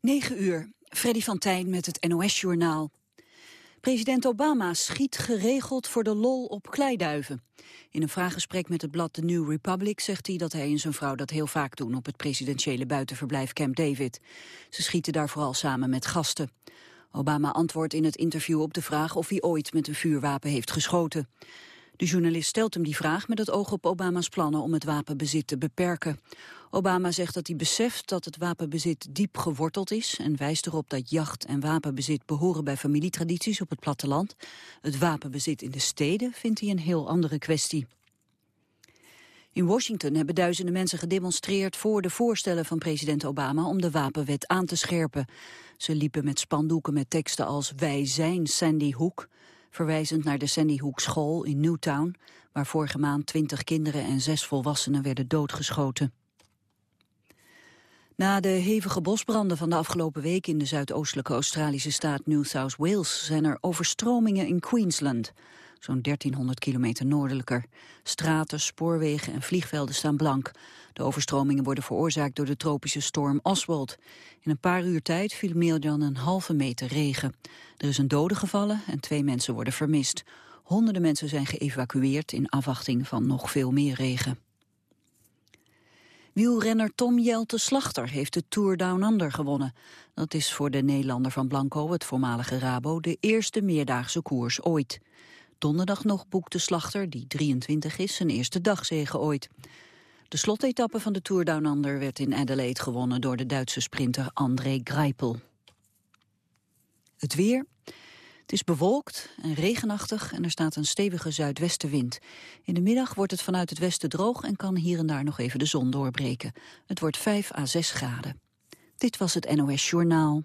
9 uur, Freddy van Tijn met het NOS-journaal. President Obama schiet geregeld voor de lol op kleiduiven. In een vraaggesprek met het blad The New Republic zegt hij dat hij en zijn vrouw dat heel vaak doen op het presidentiële buitenverblijf Camp David. Ze schieten daar vooral samen met gasten. Obama antwoordt in het interview op de vraag of hij ooit met een vuurwapen heeft geschoten. De journalist stelt hem die vraag met het oog op Obama's plannen om het wapenbezit te beperken. Obama zegt dat hij beseft dat het wapenbezit diep geworteld is en wijst erop dat jacht en wapenbezit behoren bij familietradities op het platteland. Het wapenbezit in de steden vindt hij een heel andere kwestie. In Washington hebben duizenden mensen gedemonstreerd voor de voorstellen van president Obama om de wapenwet aan te scherpen. Ze liepen met spandoeken met teksten als wij zijn Sandy Hook, verwijzend naar de Sandy Hook School in Newtown, waar vorige maand twintig kinderen en zes volwassenen werden doodgeschoten. Na de hevige bosbranden van de afgelopen week in de zuidoostelijke Australische staat New South Wales zijn er overstromingen in Queensland, zo'n 1300 kilometer noordelijker. Straten, spoorwegen en vliegvelden staan blank. De overstromingen worden veroorzaakt door de tropische storm Oswald. In een paar uur tijd viel meer dan een halve meter regen. Er is een dode gevallen en twee mensen worden vermist. Honderden mensen zijn geëvacueerd in afwachting van nog veel meer regen. Wielrenner Tom Jelte Slachter heeft de Tour Down Under gewonnen. Dat is voor de Nederlander van Blanco, het voormalige Rabo, de eerste meerdaagse koers ooit. Donderdag nog boekte Slachter, die 23 is, zijn eerste dagzege ooit. De slotetappe van de Tour Down Under werd in Adelaide gewonnen door de Duitse sprinter André Greipel. Het weer. Het is bewolkt en regenachtig en er staat een stevige zuidwestenwind. In de middag wordt het vanuit het westen droog en kan hier en daar nog even de zon doorbreken. Het wordt 5 à 6 graden. Dit was het NOS Journaal.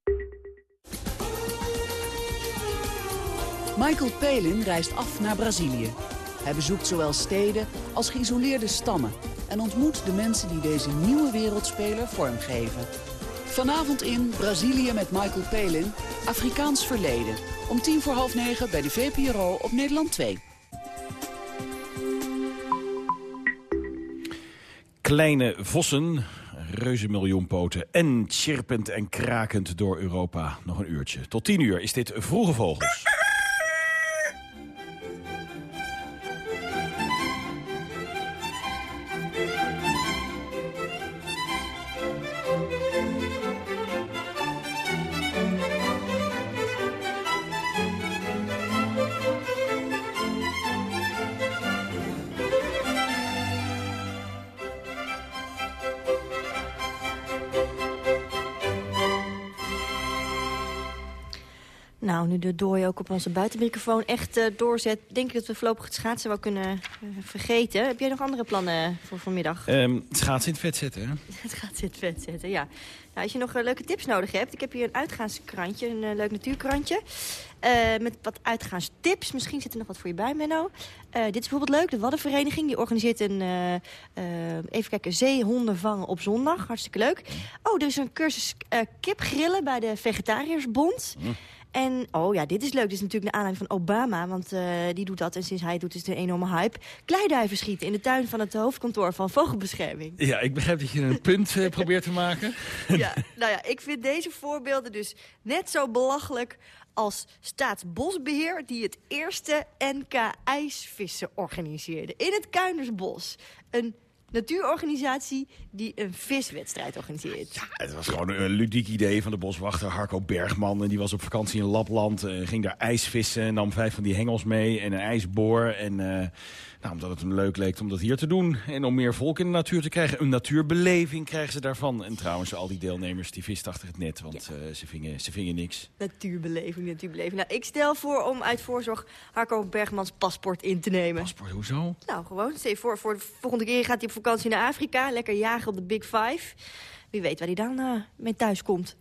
Michael Palin reist af naar Brazilië. Hij bezoekt zowel steden als geïsoleerde stammen... en ontmoet de mensen die deze nieuwe wereldspeler vormgeven. Vanavond in Brazilië met Michael Palin, Afrikaans verleden. Om tien voor half negen bij de VPRO op Nederland 2. Kleine vossen, reuze miljoenpoten en chirpend en krakend door Europa. Nog een uurtje. Tot tien uur is dit Vroege Vogels. Nou, nu de dooi ook op onze buitenmicrofoon echt uh, doorzet... denk ik dat we voorlopig het schaatsen wel kunnen uh, vergeten. Heb jij nog andere plannen voor vanmiddag? Um, het schaatsen in het vet zetten, hè? Het schaatsen in het vet zetten, ja. Nou, als je nog uh, leuke tips nodig hebt... ik heb hier een uitgaanskrantje, een leuk natuurkrantje... met wat uitgaanstips. Misschien zit er nog wat voor je bij, Menno. dit is bijvoorbeeld leuk. De Waddenvereniging die organiseert een... even kijken, zeehonden vangen op zondag. Hartstikke leuk. Oh, er is een cursus kip grillen bij de Vegetariërsbond... Mm. En, oh ja, dit is leuk. Dit is natuurlijk de aanleiding van Obama, want uh, die doet dat. En sinds hij doet is het een enorme hype. Kleiduiven schieten in de tuin van het hoofdkantoor van Vogelbescherming. Ja, ik begrijp dat je een punt uh, probeert te maken. ja, nou ja, ik vind deze voorbeelden dus net zo belachelijk als Staatsbosbeheer... die het eerste NK ijsvissen organiseerde in het Kuinersbos. Een natuurorganisatie die een viswedstrijd organiseert. Ja, het was gewoon een ludiek idee van de boswachter Harco Bergman. En die was op vakantie in Lapland, uh, ging daar ijsvissen... nam vijf van die hengels mee en een ijsboor. En uh, nou, omdat het hem leuk leek om dat hier te doen. En om meer volk in de natuur te krijgen. Een natuurbeleving krijgen ze daarvan. En trouwens, al die deelnemers die visten achter het net. Want ja. uh, ze, vingen, ze vingen niks. Natuurbeleving, natuurbeleving. Nou, ik stel voor om uit voorzorg Harco Bergmans paspoort in te nemen. Paspoort, hoezo? Nou, gewoon. Stel voor, voor de volgende keer gaat hij op vakantie naar Afrika. Lekker jagen op de Big Five. Wie weet waar hij dan uh, mee thuis komt.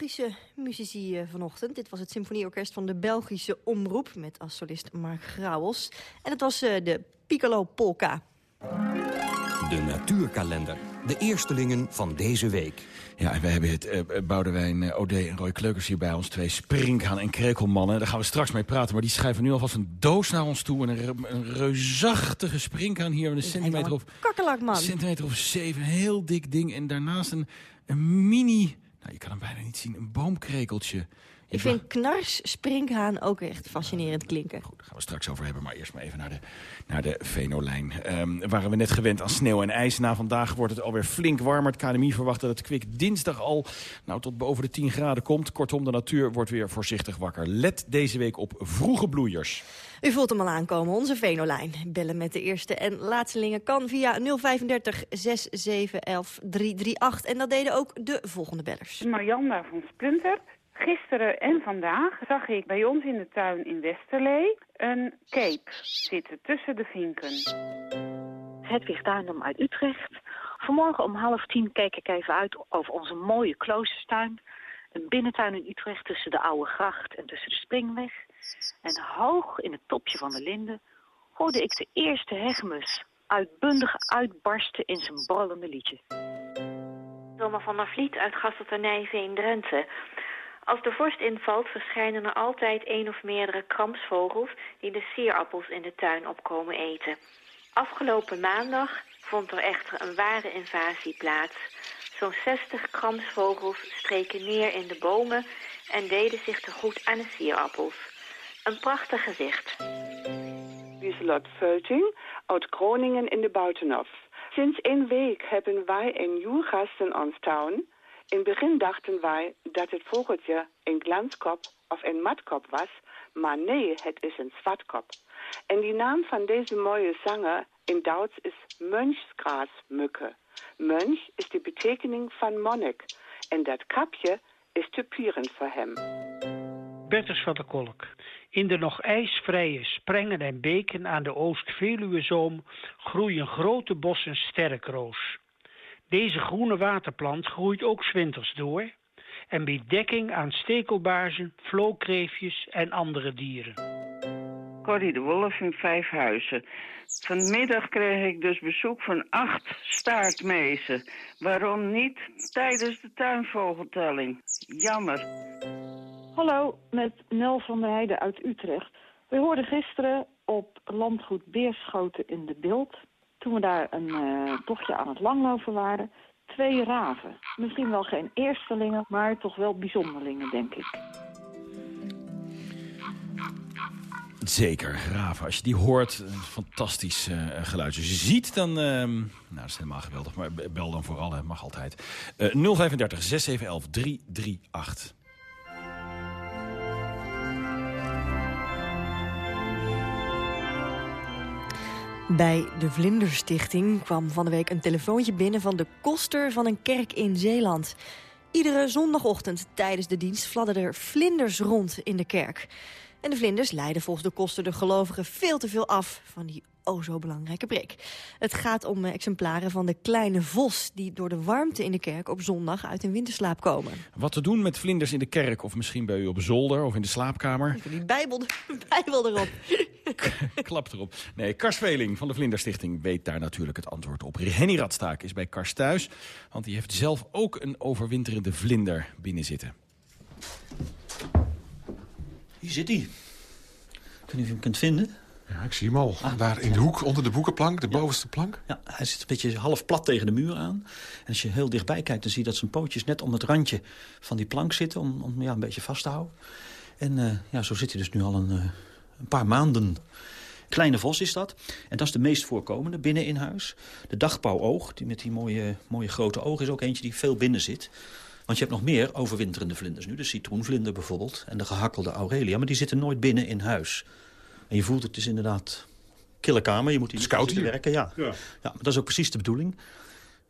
Belgische muzici eh, vanochtend. Dit was het symfonieorkest van de Belgische Omroep... met als solist Mark Grauwels. En het was uh, de Piccolo Polka. De natuurkalender. De eerstelingen van deze week. Ja, en we hebben het uh, Boudewijn uh, Ode en Roy Kleukers hier bij ons. Twee springhaan en krekelmannen. Daar gaan we straks mee praten. Maar die schrijven nu alvast een doos naar ons toe. En een, een reusachtige springhaan hier. Een centimeter of, man. centimeter of zeven. Heel dik ding. En daarnaast een, een mini... Nou, je kan hem bijna niet zien. Een boomkrekeltje. Ik vind knars springhaan ook echt fascinerend klinken. Goed, daar gaan we straks over hebben. Maar eerst maar even naar de, naar de Venolijn. Um, waren we net gewend aan sneeuw en ijs. Na vandaag wordt het alweer flink warmer. Het KNMI verwacht dat het kwik dinsdag al nou, tot boven de 10 graden komt. Kortom, de natuur wordt weer voorzichtig wakker. Let deze week op vroege bloeiers. U voelt hem al aankomen, onze Venolijn. Bellen met de eerste en laatste kan via 035 6711 338. En dat deden ook de volgende bellers. Marianne van Splinter. Gisteren en vandaag zag ik bij ons in de tuin in Westerlee een cape zitten tussen de vinken. Hedwig Duindam uit Utrecht. Vanmorgen om half tien keek ik even uit over onze mooie kloosterstuin. Een binnentuin in Utrecht tussen de Oude Gracht en tussen de Springweg. En hoog in het topje van de linden hoorde ik de eerste hegemus uitbundig uitbarsten in zijn borrelende liedje. Wilma van der Vliet uit Gastelternijven in Drenthe. Als de vorst invalt verschijnen er altijd één of meerdere kramsvogels die de sierappels in de tuin opkomen eten. Afgelopen maandag vond er echter een ware invasie plaats. Zo'n 60 kramsvogels streken neer in de bomen en deden zich te goed aan de sierappels. Een prachtig gezicht. Lieselot Völting uit Groningen in de Buitenhof. Sinds een week hebben wij een nieuw gast in ons tuin. In het begin dachten wij dat het vogeltje een glanskop of een matkop was, maar nee, het is een zwartkop. En die naam van deze mooie zanger in Duits is Mönchsgrasmücke. Mönch is de betekening van monnik en dat kapje is typerend voor hem. Bertus van der Kolk. In de nog ijsvrije sprengen en beken aan de Oost-Veluwezoom groeien grote bossen sterkroos. Deze groene waterplant groeit ook winters door en biedt dekking aan stekelbaarzen, vlookreefjes en andere dieren. Corrie de Wolf in Vijfhuizen. Vanmiddag kreeg ik dus bezoek van acht staartmezen. Waarom niet tijdens de tuinvogeltelling? Jammer. Hallo, met Nel van der Heijden uit Utrecht. We hoorden gisteren op landgoed Beerschoten in de beeld toen we daar een uh, tochtje aan het langlopen waren, twee raven. Misschien wel geen eerstelingen, maar toch wel bijzonderlingen, denk ik. Zeker, raven. Als je die hoort, een fantastisch uh, geluid. Als je ziet, dan... Uh, nou, dat is helemaal geweldig, maar bel dan vooral, hè. mag altijd. Uh, 035 6711 338. Bij de Vlinderstichting kwam van de week een telefoontje binnen... van de koster van een kerk in Zeeland. Iedere zondagochtend tijdens de dienst fladderden er vlinders rond in de kerk. En de vlinders leiden volgens de koster de gelovigen veel te veel af... van die oh zo belangrijke preek. Het gaat om eh, exemplaren van de kleine vos... die door de warmte in de kerk op zondag uit een winterslaap komen. Wat te doen met vlinders in de kerk of misschien bij u op zolder of in de slaapkamer? Die bijbel, bijbel erop. Klap erop. Nee, Kars Veling van de Vlinderstichting weet daar natuurlijk het antwoord op. Henny Radstaak is bij Kars thuis, want die heeft zelf ook een overwinterende vlinder binnenzitten. Hier zit hij. Ik weet niet of je hem kunt vinden. Ja, ik zie hem al. Ah, Daar in de hoek, onder de boekenplank, de bovenste plank. Ja, hij zit een beetje half plat tegen de muur aan. En als je heel dichtbij kijkt, dan zie je dat zijn pootjes net om het randje van die plank zitten... om, om ja, een beetje vast te houden. En uh, ja, zo zit hij dus nu al een, uh, een paar maanden. Kleine vos is dat. En dat is de meest voorkomende binnen in huis. De dagpauwoog, die met die mooie, mooie grote ogen, is ook eentje die veel binnen zit. Want je hebt nog meer overwinterende vlinders nu. De citroenvlinder bijvoorbeeld en de gehakkelde aurelia. Maar die zitten nooit binnen in huis. En je voelt het is inderdaad kille kamer. Je moet hier Scout hier. werken. Ja. Ja. ja, maar dat is ook precies de bedoeling.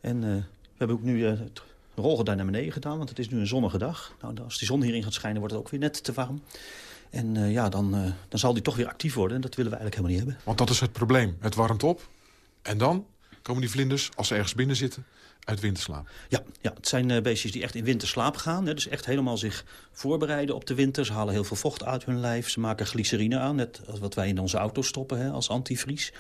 En uh, we hebben ook nu uh, het rolgordijn naar beneden gedaan, want het is nu een zonnige dag. Nou, als die zon hierin gaat schijnen, wordt het ook weer net te warm. En uh, ja, dan, dan zal die toch weer actief worden. En dat willen we eigenlijk helemaal niet hebben. Want dat is het probleem. Het warmt op. En dan? Komen die vlinders, als ze ergens binnen zitten, uit winterslaap. Ja, ja het zijn uh, beestjes die echt in winterslaap gaan. Hè, dus echt helemaal zich voorbereiden op de winter. Ze halen heel veel vocht uit hun lijf. Ze maken glycerine aan, net wat wij in onze auto stoppen hè, als antivries.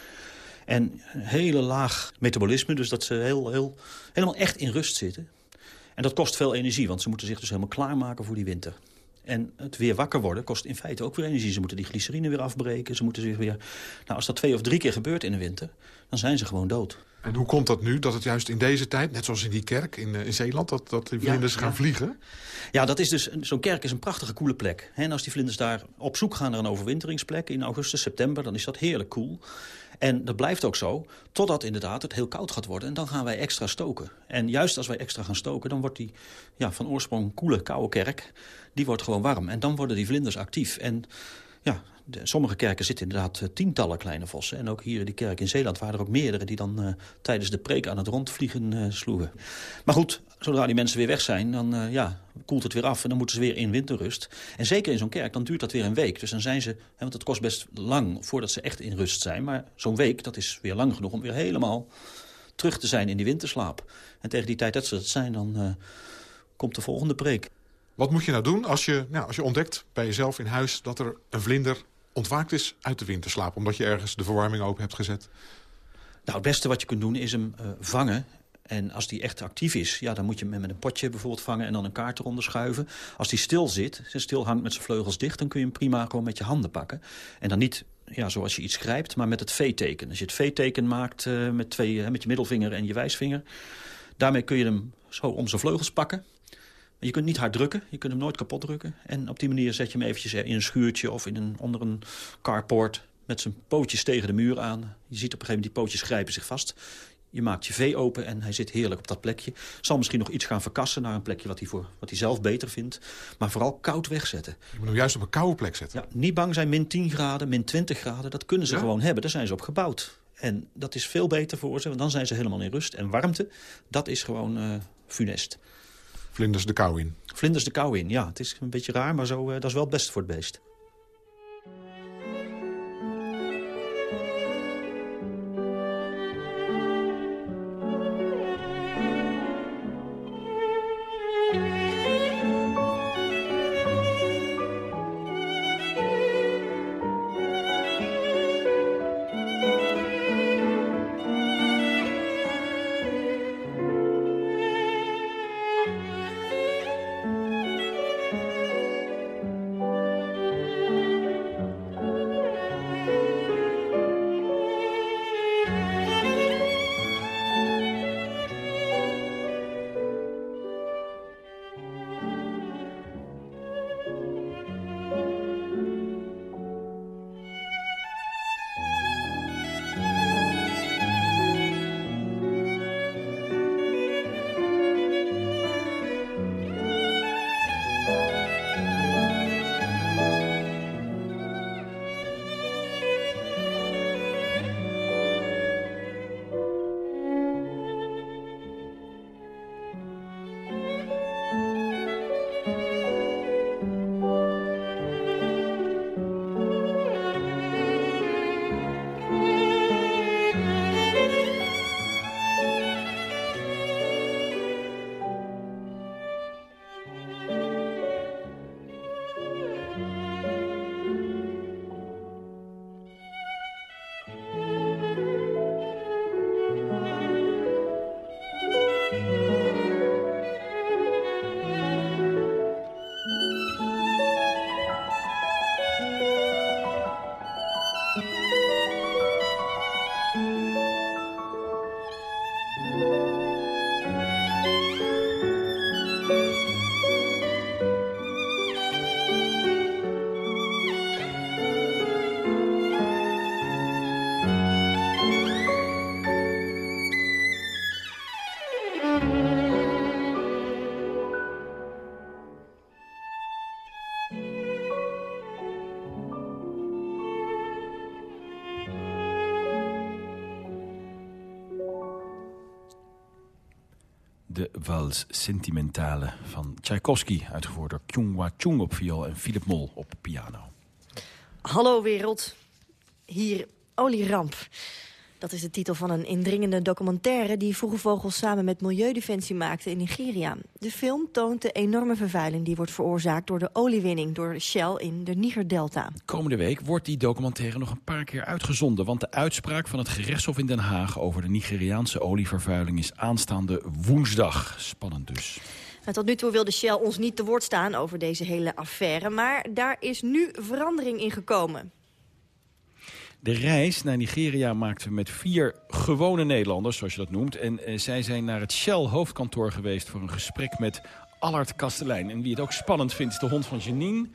En een hele laag metabolisme, dus dat ze heel, heel, helemaal echt in rust zitten. En dat kost veel energie, want ze moeten zich dus helemaal klaarmaken voor die winter. En het weer wakker worden kost in feite ook weer energie. Ze moeten die glycerine weer afbreken. Ze moeten zich weer... Nou, als dat twee of drie keer gebeurt in de winter, dan zijn ze gewoon dood. En hoe komt dat nu, dat het juist in deze tijd, net zoals in die kerk in, eh, in Zeeland... dat, dat die vlinders gaan vliegen? Ja, dat is dus zo'n kerk is een prachtige koele plek. En als die vlinders daar op zoek gaan naar een overwinteringsplek... in augustus, september, dan is dat heerlijk koel. En dat blijft ook zo, totdat inderdaad het heel koud gaat worden. En dan gaan wij extra stoken. En juist als wij extra gaan stoken, dan wordt die ja, van oorsprong koele, koude kerk... die wordt gewoon warm. En dan worden die vlinders actief. En ja, de, sommige kerken zitten inderdaad uh, tientallen kleine vossen. En ook hier in die kerk in Zeeland waren er ook meerdere... die dan uh, tijdens de preek aan het rondvliegen uh, sloegen. Maar goed, zodra die mensen weer weg zijn, dan ja, koelt het weer af... en dan moeten ze weer in winterrust. En zeker in zo'n kerk, dan duurt dat weer een week. Dus dan zijn ze, hè, want het kost best lang voordat ze echt in rust zijn. Maar zo'n week, dat is weer lang genoeg om weer helemaal terug te zijn in die winterslaap. En tegen die tijd dat ze dat zijn, dan komt de volgende preek. Wat moet je nou doen als je, nou, als je ontdekt bij jezelf in huis... dat er een vlinder ontwaakt is uit de winterslaap... omdat je ergens de verwarming open hebt gezet? Nou, het beste wat je kunt doen is hem uh, vangen. En als die echt actief is, ja, dan moet je hem met een potje bijvoorbeeld vangen... en dan een kaart eronder schuiven. Als die stil zit, stil hangt met zijn vleugels dicht... dan kun je hem prima gewoon met je handen pakken. En dan niet ja, zoals je iets grijpt, maar met het V-teken. Als je het V-teken maakt uh, met, twee, uh, met je middelvinger en je wijsvinger... daarmee kun je hem zo om zijn vleugels pakken... Je kunt niet hard drukken, je kunt hem nooit kapot drukken. En op die manier zet je hem eventjes in een schuurtje of in een, onder een carport... met zijn pootjes tegen de muur aan. Je ziet op een gegeven moment die pootjes grijpen zich vast. Je maakt je V open en hij zit heerlijk op dat plekje. Zal misschien nog iets gaan verkassen naar een plekje wat hij, voor, wat hij zelf beter vindt. Maar vooral koud wegzetten. Je moet hem juist op een koude plek zetten. Ja, niet bang zijn, min 10 graden, min 20 graden. Dat kunnen ze ja? gewoon hebben, daar zijn ze op gebouwd. En dat is veel beter voor ze, want dan zijn ze helemaal in rust. En warmte, dat is gewoon uh, funest. Vlinders de kou in. Vlinders de kou in, ja. Het is een beetje raar, maar zo, uh, dat is wel het beste voor het beest. De Wals Sentimentale van Tchaikovsky... uitgevoerd door Kyung-Hwa Chung op viool en Philip Mol op piano. Hallo wereld, hier olieramp. Dat is de titel van een indringende documentaire... die Vroege Vogels samen met Milieudefensie maakte in Nigeria. De film toont de enorme vervuiling die wordt veroorzaakt... door de oliewinning door Shell in de Niger-delta. Komende week wordt die documentaire nog een paar keer uitgezonden... want de uitspraak van het gerechtshof in Den Haag... over de Nigeriaanse olievervuiling is aanstaande woensdag. Spannend dus. En tot nu toe wilde Shell ons niet te woord staan over deze hele affaire... maar daar is nu verandering in gekomen. De reis naar Nigeria maakten we met vier gewone Nederlanders, zoals je dat noemt. En eh, zij zijn naar het Shell-hoofdkantoor geweest voor een gesprek met Allard Kastelein. En wie het ook spannend vindt, is de hond van Janine.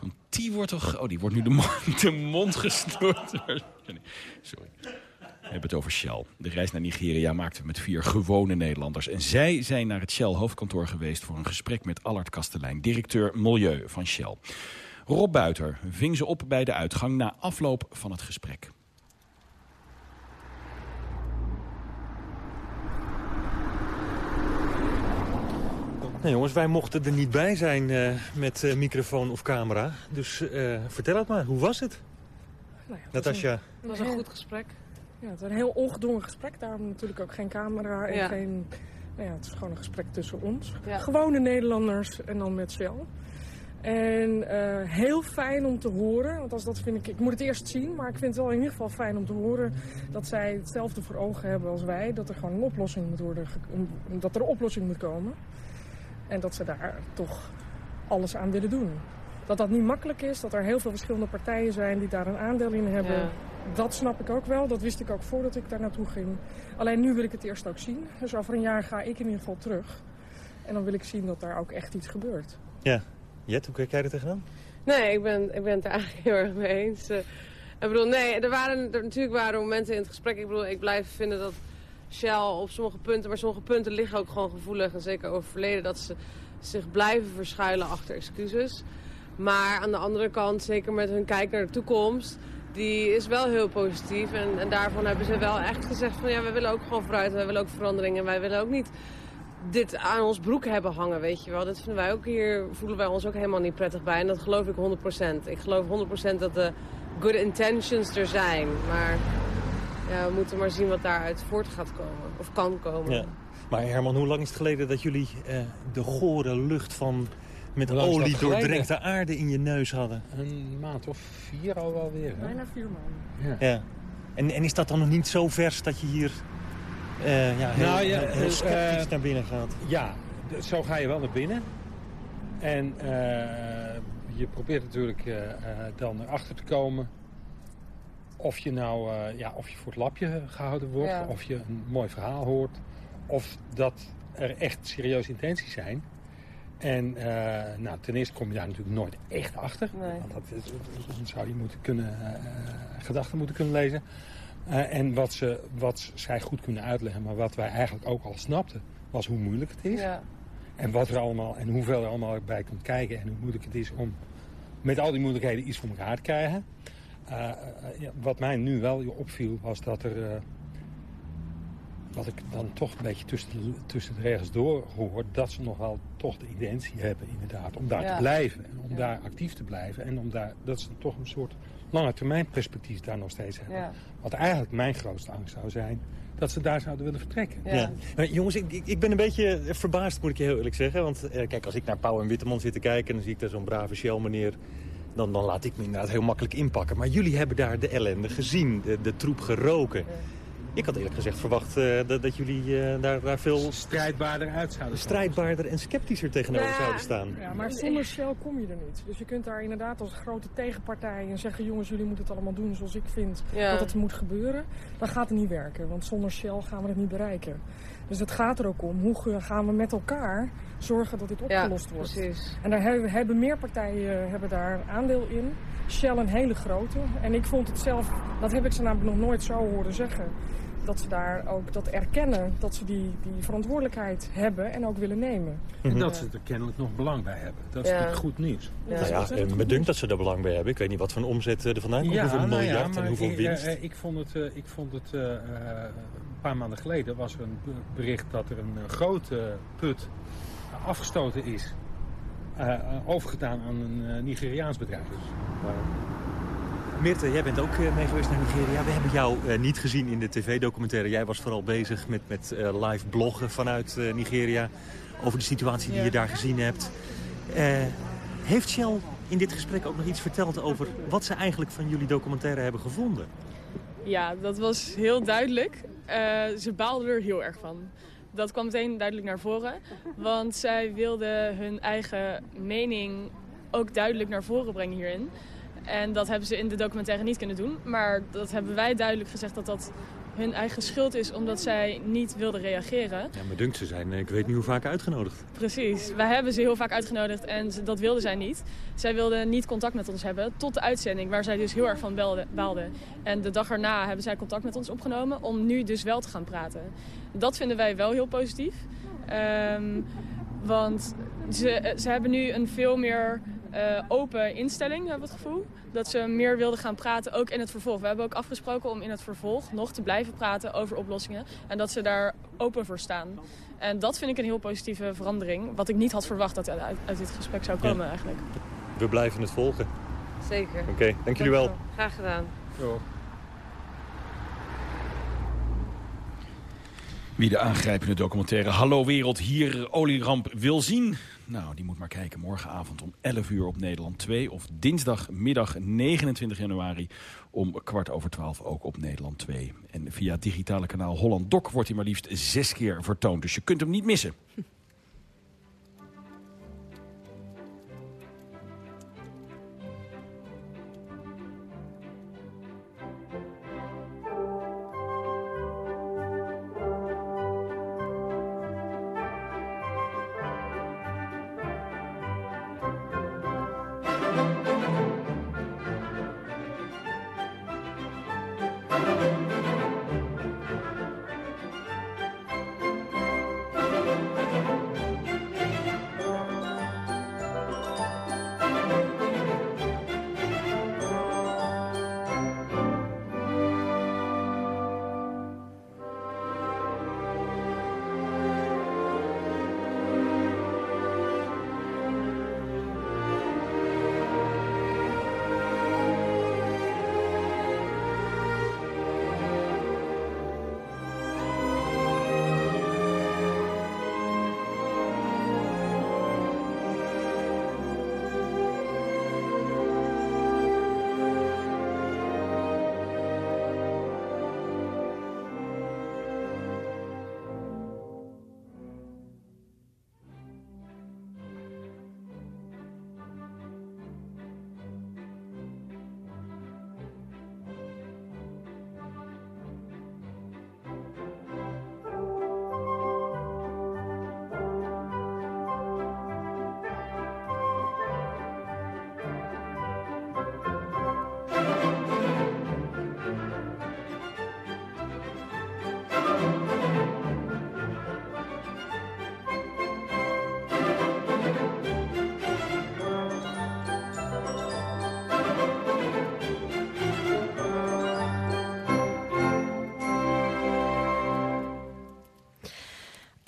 Want die wordt toch... Oh, die wordt nu de mond, de mond gesnoerd. Sorry. We hebben het over Shell. De reis naar Nigeria maakten we met vier gewone Nederlanders. En zij zijn naar het Shell-hoofdkantoor geweest voor een gesprek met Allard Kastelein, directeur Milieu van Shell. Rob Buiter ving ze op bij de uitgang na afloop van het gesprek. Nou jongens, wij mochten er niet bij zijn uh, met uh, microfoon of camera. Dus uh, vertel het maar, hoe was het? Nou ja, Natasja? Het was een goed gesprek. Ja, het was een heel ongedwongen gesprek. Daarom natuurlijk ook geen camera en Ja. geen... Nou ja, het is gewoon een gesprek tussen ons. Ja. Gewone Nederlanders en dan met Shell. En eh, heel fijn om te horen, want als dat vind ik, ik moet het eerst zien, maar ik vind het wel in ieder geval fijn om te horen dat zij hetzelfde voor ogen hebben als wij. Dat er gewoon een oplossing moet worden, dat er een oplossing moet komen. En dat ze daar toch alles aan willen doen. Dat dat niet makkelijk is, dat er heel veel verschillende partijen zijn die daar een aandeel in hebben. Ja. Dat snap ik ook wel, dat wist ik ook voordat ik daar naartoe ging. Alleen nu wil ik het eerst ook zien. Dus over een jaar ga ik in ieder geval terug. En dan wil ik zien dat daar ook echt iets gebeurt. Ja. Jet, hoe kijk jij er tegenaan? Nee, ik ben, ik ben het er eigenlijk heel erg mee eens. Eh, ik bedoel, nee, er waren er, natuurlijk waren momenten in het gesprek. Ik bedoel, ik blijf vinden dat Shell op sommige punten, maar sommige punten liggen ook gewoon gevoelig. En zeker over het verleden, dat ze zich blijven verschuilen achter excuses. Maar aan de andere kant, zeker met hun kijk naar de toekomst, die is wel heel positief. En, en daarvan hebben ze wel echt gezegd van ja, wij willen ook gewoon vooruit. Wij willen ook verandering en wij willen ook niet dit aan ons broek hebben hangen, weet je wel. Dat vinden wij ook hier, voelen wij ons ook helemaal niet prettig bij. En dat geloof ik 100%. Ik geloof 100% dat de good intentions er zijn. Maar ja, we moeten maar zien wat daaruit voort gaat komen. Of kan komen. Ja. Maar Herman, hoe lang is het geleden dat jullie eh, de gore lucht van met olie doordrenkte aarde in je neus hadden? Een maand of vier al wel weer. Hè? Bijna vier maanden. Ja. Ja. En, en is dat dan nog niet zo vers dat je hier eh, ja, heel, Nou ja, heel dus, sceptisch eh, naar binnen gaat? Ja, zo ga je wel naar binnen. En eh, je probeert natuurlijk eh, eh, dan erachter te komen of je nou eh, ja, of je voor het lapje gehouden wordt, Ja. of je een mooi verhaal hoort, of dat er echt serieuze intenties zijn. En eh, nou, ten eerste kom je daar natuurlijk nooit echt achter. Nee. Want dat is, dan zou je moeten kunnen, eh, gedachten moeten kunnen lezen. Eh, en wat, ze, wat zij goed kunnen uitleggen, maar wat wij eigenlijk ook al snapten, was hoe moeilijk het is. Ja. En wat er allemaal en hoeveel er allemaal bij komt kijken en hoe moeilijk het is om met al die moeilijkheden iets voor elkaar te krijgen. Eh, eh, ja, wat mij nu wel opviel was dat er, wat ik dan toch een beetje tussen de, tussen de regels door hoor, dat ze nog wel toch de intentie hebben inderdaad om daar Ja. te blijven en om daar actief te blijven en om daar, dat ze toch een soort lange termijn perspectief daar nog steeds hebben. Ja. Wat eigenlijk mijn grootste angst zou zijn, dat ze daar zouden willen vertrekken. Ja. Maar jongens, ik, ik, ben een beetje verbaasd, moet ik je heel eerlijk zeggen. Want eh, kijk, als ik naar Pauw en Witteman zit te kijken... en dan zie ik daar zo'n brave Shell meneer... Dan, dan laat ik me inderdaad heel makkelijk inpakken. Maar jullie hebben daar de ellende gezien, de, de troep geroken. Ik had eerlijk gezegd verwacht eh, dat, dat jullie eh, daar, daar veel... Strijdbaarder uit zouden Strijdbaarder en sceptischer tegenover Ja. zouden staan. Ja, maar zonder Shell kom je er niet. Dus je kunt daar inderdaad als grote tegenpartij en zeggen... jongens, jullie moeten het allemaal doen zoals ik vind Ja. dat het moet gebeuren. Dan gaat het niet werken, want zonder Shell gaan we het niet bereiken. Dus het gaat er ook om, hoe gaan we met elkaar zorgen dat dit Ja, opgelost wordt. precies. En daar hebben, hebben meer partijen hebben daar een aandeel in. Shell een hele grote. En ik vond het zelf, dat heb ik ze namelijk nog nooit zo horen zeggen... dat ze daar ook dat erkennen, dat ze die, die verantwoordelijkheid hebben en ook willen nemen. En dat ze er kennelijk nog belang bij hebben. Dat is Ja. natuurlijk goed nieuws. Nou ja, me dunkt dat ze er belang bij hebben. Ik weet niet wat voor een omzet eh, er vandaan komt, hoeveel nou ja, miljard en hoeveel ik, winst. eh, eh, ik vond het, eh, ik vond het eh, eh, een paar maanden geleden was er een bericht dat er een grote put afgestoten is. overgedaan aan een eh, Nigeriaans bedrijf. Dus, Mirte, jij bent ook uh, mee geweest naar Nigeria. We hebben jou uh, niet gezien in de tv-documentaire. Jij was vooral bezig met, met uh, live bloggen vanuit Nigeria... over de situatie die ja. je daar gezien hebt. heeft Shell in dit gesprek ook nog iets verteld over... wat ze eigenlijk van jullie documentaire hebben gevonden? Ja, dat was heel duidelijk. ze baalden er heel erg van. Dat kwam meteen duidelijk naar voren. Want zij wilden hun eigen mening ook duidelijk naar voren brengen hierin. En dat hebben ze in de documentaire niet kunnen doen. Maar dat hebben wij duidelijk gezegd dat dat hun eigen schuld is omdat zij niet wilden reageren. Ja, maar dunkt ze zijn, ik weet niet hoe vaak uitgenodigd. Precies, wij hebben ze heel vaak uitgenodigd en dat wilden zij niet. Zij wilden niet contact met ons hebben tot de uitzending waar zij dus heel erg van baalden. En de dag erna hebben zij contact met ons opgenomen om nu dus wel te gaan praten. Dat vinden wij wel heel positief. Um, want ze, ze hebben nu een veel meer uh, open instelling, hebben we het gevoel. Dat ze meer wilden gaan praten, ook in het vervolg. We hebben ook afgesproken om in het vervolg nog te blijven praten over oplossingen. En dat ze daar open voor staan. En dat vind ik een heel positieve verandering. Wat ik niet had verwacht dat uit, uit dit gesprek zou komen ja. eigenlijk. We blijven het volgen. Zeker. Oké, okay, dank jullie wel. Graag gedaan. Jo. Wie de aangrijpende documentaire Hallo Wereld hier olieramp wil zien... Nou, die moet maar kijken morgenavond om 11 uur op Nederland 2... of dinsdagmiddag 29 januari om kwart over 12 ook op Nederland 2. En via digitale kanaal Holland Doc wordt hij maar liefst zes keer vertoond. Dus je kunt hem niet missen.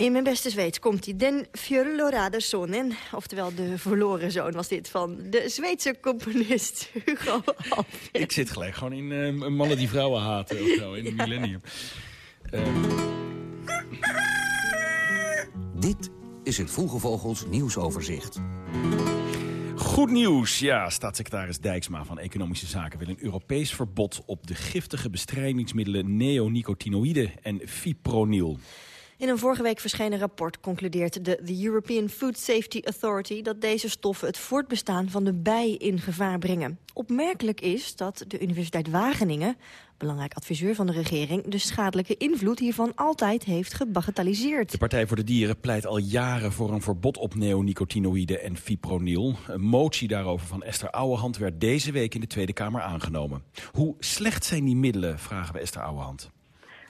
In mijn beste Zweeds komt hij. Den Fjörlorade Sonen, oftewel de verloren zoon was dit van de Zweedse componist Hugo Alfred. Ik zit gelijk gewoon in uh, mannen die vrouwen haten of zo, in het millennium. Uh. Dit is het Vroege Vogels nieuwsoverzicht. Goed nieuws, ja. Staatssecretaris Dijksma van Economische Zaken wil een Europees verbod op de giftige bestrijdingsmiddelen neonicotinoïden en fipronil. In een vorige week verschenen rapport concludeert de, de European Food Safety Authority... dat deze stoffen het voortbestaan van de bij in gevaar brengen. Opmerkelijk is dat de Universiteit Wageningen, belangrijk adviseur van de regering... de schadelijke invloed hiervan altijd heeft gebagatelliseerd. De Partij voor de Dieren pleit al jaren voor een verbod op neonicotinoïden en fipronil. Een motie daarover van Esther Ouwehand werd deze week in de Tweede Kamer aangenomen. Hoe slecht zijn die middelen, vragen we Esther Ouwehand.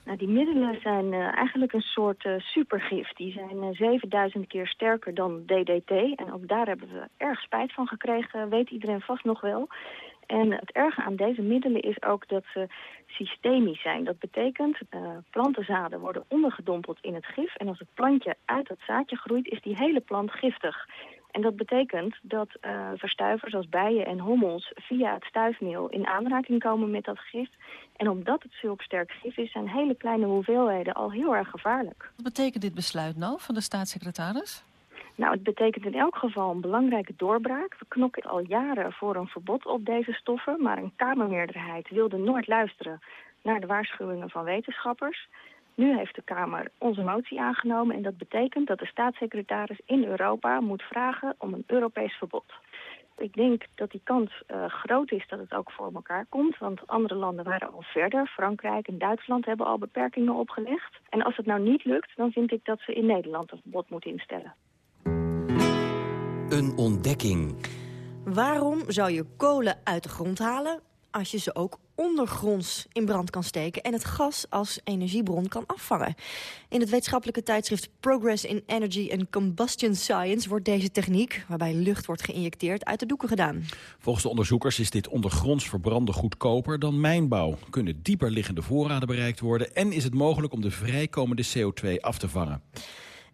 Nou, die middelen zijn uh, eigenlijk een soort uh, supergif. Die zijn uh, 7000 keer sterker dan DDT. En ook daar hebben we erg spijt van gekregen, weet iedereen vast nog wel. En het erge aan deze middelen is ook dat ze systemisch zijn. Dat betekent, plantenzaden worden ondergedompeld in het gif. En als het plantje uit dat zaadje groeit, is die hele plant giftig. En dat betekent dat uh, verstuivers als bijen en hommels via het stuifmeel in aanraking komen met dat gif. En omdat het zulk sterk gif is, zijn hele kleine hoeveelheden al heel erg gevaarlijk. Wat betekent dit besluit nou van de staatssecretaris? Nou, het betekent in elk geval een belangrijke doorbraak. We knokken al jaren voor een verbod op deze stoffen, maar een Kamermeerderheid wilde nooit luisteren naar de waarschuwingen van wetenschappers. Nu heeft de Kamer onze motie aangenomen en dat betekent dat de staatssecretaris in Europa moet vragen om een Europees verbod. Ik denk dat die kans uh, groot is dat het ook voor elkaar komt. Want andere landen waren al verder. Frankrijk en Duitsland hebben al beperkingen opgelegd. En als het nou niet lukt, dan vind ik dat ze in Nederland een verbod moeten instellen. Een ontdekking. Waarom zou je kolen uit de grond halen als je ze ook ondergronds in brand kan steken... en het gas als energiebron kan afvangen. In het wetenschappelijke tijdschrift Progress in Energy and Combustion Science... wordt deze techniek, waarbij lucht wordt geïnjecteerd, uit de doeken gedaan. Volgens de onderzoekers is dit ondergronds verbranden goedkoper dan mijnbouw. Kunnen dieper liggende voorraden bereikt worden... en is het mogelijk om de vrijkomende CO2 af te vangen.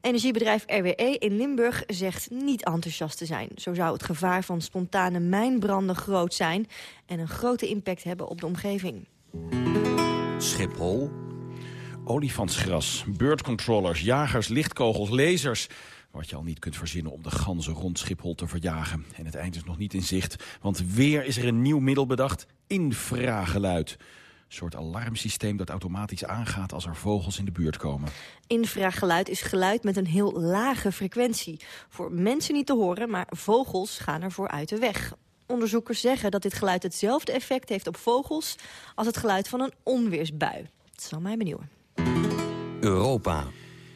Energiebedrijf RWE in Limburg zegt niet enthousiast te zijn. Zo zou het gevaar van spontane mijnbranden groot zijn... en een grote impact hebben op de omgeving. Schiphol. Olifantsgras, beurtcontrollers, jagers, lichtkogels, lasers... Wat je al niet kunt verzinnen om de ganzen rond Schiphol te verjagen. En het eind is nog niet in zicht, want weer is er een nieuw middel bedacht. Infrageluid soort alarmsysteem dat automatisch aangaat als er vogels in de buurt komen. Infrageluid is geluid met een heel lage frequentie. Voor mensen niet te horen, maar vogels gaan ervoor uit de weg. Onderzoekers zeggen dat dit geluid hetzelfde effect heeft op vogels... als het geluid van een onweersbui. Het zal mij benieuwen. Europa.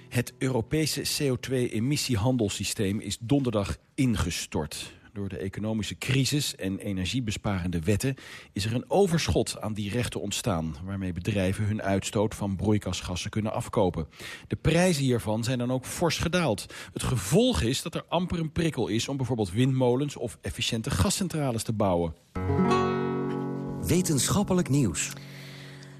Het Europese CO2-emissiehandelssysteem is donderdag ingestort. Door de economische crisis en energiebesparende wetten is er een overschot aan die rechten ontstaan, waarmee bedrijven hun uitstoot van broeikasgassen kunnen afkopen. De prijzen hiervan zijn dan ook fors gedaald. Het gevolg is dat er amper een prikkel is om bijvoorbeeld windmolens of efficiënte gascentrales te bouwen. Wetenschappelijk nieuws.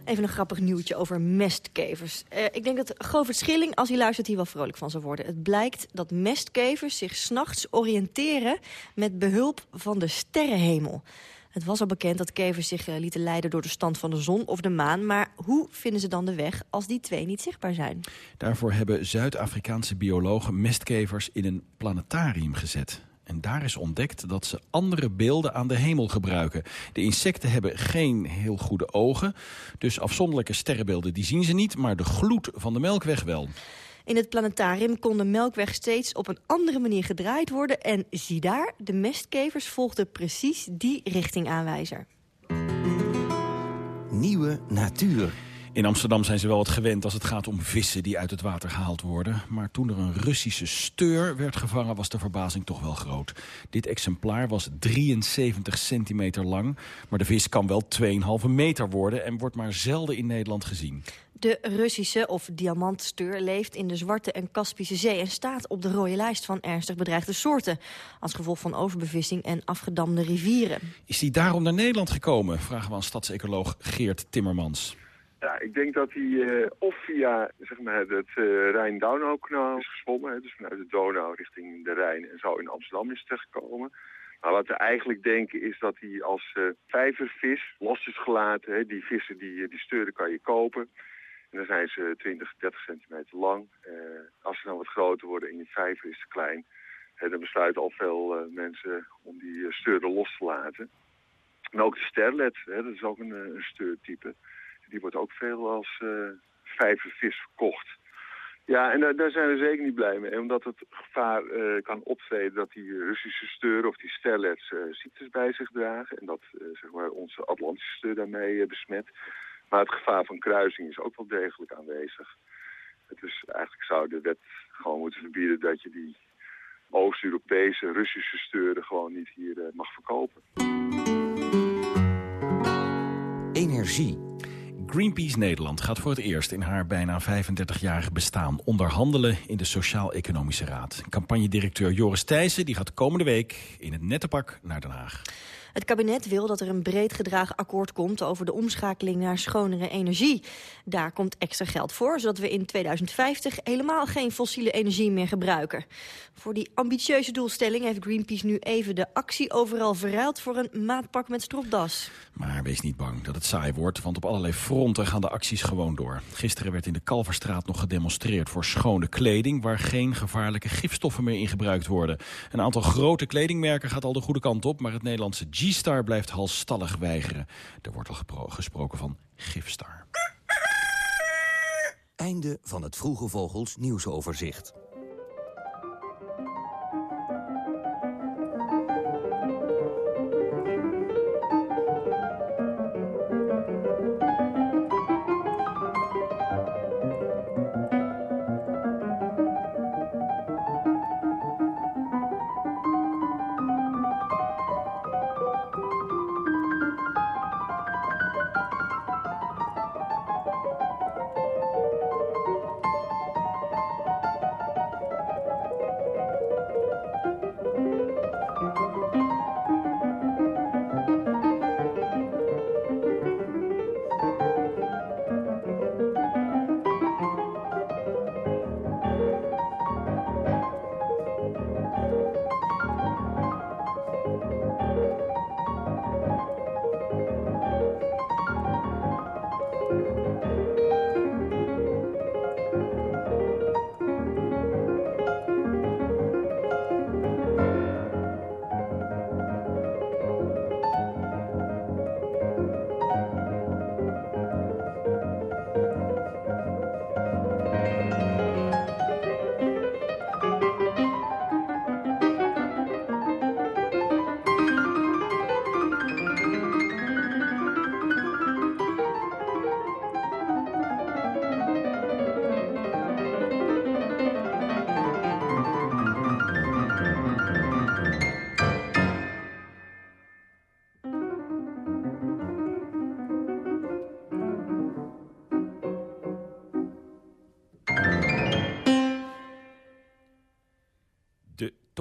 Even een grappig nieuwtje over mestkevers. Uh, ik denk dat Govert Schilling, als hij luistert, hier wel vrolijk van zou worden. Het blijkt dat mestkevers zich s'nachts oriënteren met behulp van de sterrenhemel. Het was al bekend dat kevers zich uh, lieten leiden door de stand van de zon of de maan. Maar hoe vinden ze dan de weg als die twee niet zichtbaar zijn? Daarvoor hebben Zuid-Afrikaanse biologen mestkevers in een planetarium gezet. En daar is ontdekt dat ze andere beelden aan de hemel gebruiken. De insecten hebben geen heel goede ogen. Dus afzonderlijke sterrenbeelden die zien ze niet, maar de gloed van de melkweg wel. In het planetarium kon de melkweg steeds op een andere manier gedraaid worden. En zie daar, de mestkevers volgden precies die richtingaanwijzer. Nieuwe natuur. In Amsterdam zijn ze wel wat gewend als het gaat om vissen die uit het water gehaald worden. Maar toen er een Russische steur werd gevangen was de verbazing toch wel groot. Dit exemplaar was 73 centimeter lang. Maar de vis kan wel 2,5 meter worden en wordt maar zelden in Nederland gezien. De Russische of diamantsteur leeft in de Zwarte en Kaspische Zee... en staat op de rode lijst van ernstig bedreigde soorten... als gevolg van overbevissing en afgedamde rivieren. Is die daarom naar Nederland gekomen? Vragen we aan stadsecoloog Geert Timmermans. Ja, ik denk dat hij uh, of via zeg maar, het uh, Rijn-Donau-kanaal is gezwommen. Hè, dus vanuit de Donau richting de Rijn en zo in Amsterdam is terechtgekomen. Maar wat we eigenlijk denken is dat hij als uh, vijvervis los is gelaten. Hè. Die vissen, die, die steuren kan je kopen. En dan zijn ze 20, 30 centimeter lang. als ze nou wat groter worden en je vijver is te klein... Hè, dan besluiten al veel mensen om die steuren los te laten. En ook de sterlet, hè, dat is ook een, een steurtype die wordt ook veel als uh, vijvervis verkocht. Ja, en daar, zijn we zeker niet blij mee. Omdat het gevaar uh, kan optreden dat die Russische steur of die sterlets uh, ziektes bij zich dragen. En dat zeg maar onze Atlantische steur daarmee besmet. Maar het gevaar van kruising is ook wel degelijk aanwezig. Dus eigenlijk zou de wet gewoon moeten verbieden dat je die Oost-Europese Russische steuren gewoon niet hier mag verkopen. Energie. Greenpeace Nederland gaat voor het eerst in haar bijna 35-jarige bestaan onderhandelen in de Sociaal-Economische Raad. Campagnedirecteur Joris Thijssen die gaat komende week in het nettepak naar Den Haag. Het kabinet wil dat er een breed gedragen akkoord komt over de omschakeling naar schonere energie. Daar komt extra geld voor, zodat we in 2050 helemaal geen fossiele energie meer gebruiken. Voor die ambitieuze doelstelling heeft Greenpeace nu even de actie overal verruild voor een maatpak met stropdas. Maar wees niet bang dat het saai wordt, want op allerlei fronten gaan de acties gewoon door. Gisteren werd in de Kalverstraat nog gedemonstreerd voor schone kleding... waar geen gevaarlijke gifstoffen meer in gebruikt worden. Een aantal grote kledingmerken gaat al de goede kant op... maar het Nederlandse G-Star blijft halstallig weigeren. Er wordt al gesproken van gifstar. Einde van het Vroege Vogels nieuwsoverzicht.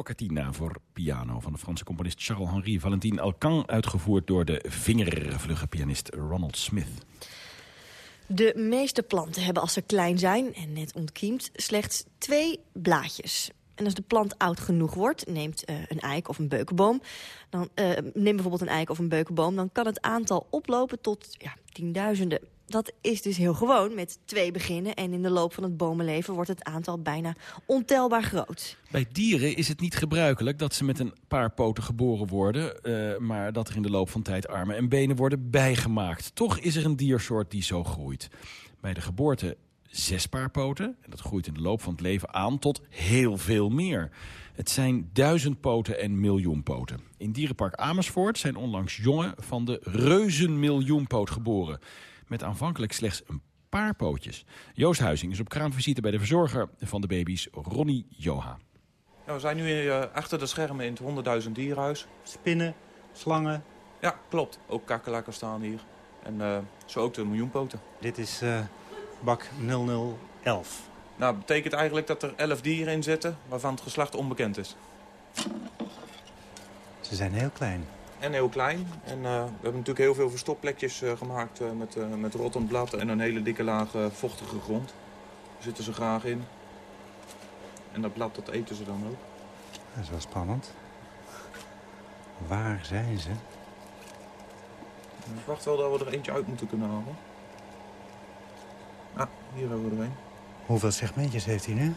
Toccatina voor piano van de Franse componist Charles-Henri Valentin Alcan... uitgevoerd door de vingervlugge pianist Ronald Smith. De meeste planten hebben als ze klein zijn en net ontkiemd slechts twee blaadjes. En als de plant oud genoeg wordt, neemt uh, een eik of een beukenboom... Dan, uh, neem bijvoorbeeld een eik of een beukenboom... dan kan het aantal oplopen tot ja, tienduizenden dat is dus heel gewoon met twee beginnen. En in de loop van het bomenleven wordt het aantal bijna ontelbaar groot. Bij dieren is het niet gebruikelijk dat ze met een paar poten geboren worden... Uh, maar dat er in de loop van tijd armen en benen worden bijgemaakt. Toch is er een diersoort die zo groeit. Bij de geboorte zes paar poten. En dat groeit in de loop van het leven aan tot heel veel meer. Het zijn duizend poten en miljoen poten. In dierenpark Amersfoort zijn onlangs jongen van de reuzenmiljoenpoot geboren met aanvankelijk slechts een paar pootjes. Joost Huizing is op kraamvisite bij de verzorger van de baby's, Ronnie Joha. Nou, we zijn nu uh, achter de schermen in het 100.000 dierhuis. Spinnen, slangen? Ja, klopt. Ook kakkerlakken staan hier. En uh, zo ook de miljoenpoten. Dit is uh, bak 0011. Nou, dat betekent eigenlijk dat er 11 dieren in zitten waarvan het geslacht onbekend is. Ze zijn heel klein en heel klein. En uh, we hebben natuurlijk heel veel verstopplekjes uh, gemaakt uh, met, met rottend blad en een hele dikke laag vochtige grond. Daar zitten ze graag in. En dat blad, dat eten ze dan ook. Dat is wel spannend. Waar zijn ze? Ik verwacht wel dat we er eentje uit moeten kunnen halen. Ah, hier hebben we er een. Hoeveel segmentjes heeft hij nu?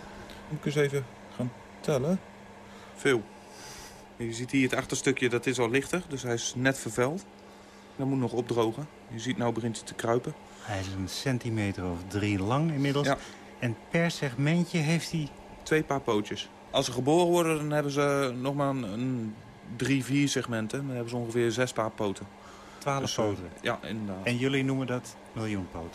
Moet ik eens even gaan tellen. Veel. Je ziet hier het achterstukje, dat is al lichter, dus hij is net vervuild. Dat moet nog opdrogen. Je ziet, nou begint hij te kruipen. Hij is een centimeter of drie lang inmiddels. Ja. En per segmentje heeft hij... Twee paar pootjes. Als ze geboren worden, dan hebben ze nog maar een, een drie, vier segmenten. Dan hebben ze ongeveer zes paar poten. Twaalf dus, poten? Ja, inderdaad. En jullie noemen dat miljoenpoot?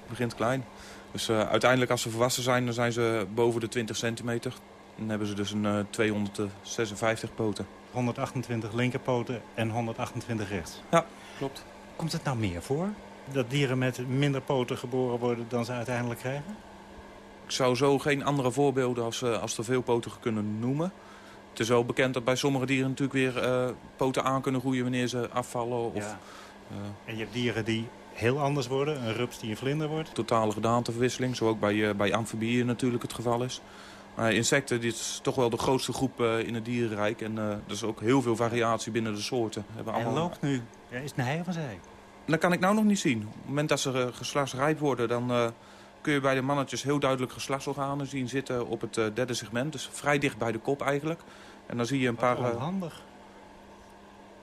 Het begint klein. Dus uh, uiteindelijk als ze volwassen zijn, dan zijn ze boven de 20 centimeter. Dan hebben ze dus een uh, 256 poten. 128 linkerpoten en 128 rechts. Ja, klopt. Komt het nou meer voor? Dat dieren met minder poten geboren worden dan ze uiteindelijk krijgen? Ik zou zo geen andere voorbeelden als, uh, als er veel poten kunnen noemen. Het is wel bekend dat bij sommige dieren natuurlijk weer uh, poten aan kunnen groeien wanneer ze afvallen. Of, ja. en je hebt dieren die heel anders worden. Een rups die een vlinder wordt. Totale gedaanteverwisseling, zo ook bij, uh, bij amfibieën natuurlijk het geval is. Maar insecten, dit is toch wel de grootste groep uh, in het dierenrijk. En er is ook heel veel variatie binnen de soorten. Hebben allemaal... En loopt nu. Ja, is het een hij of een zij? Dat kan ik nou nog niet zien. Op het moment dat ze geslachtsrijp worden, dan kun je bij de mannetjes heel duidelijk geslachtsorganen zien zitten op het derde segment. Dus vrij dicht bij de kop eigenlijk. En dan zie je een paar... Handig.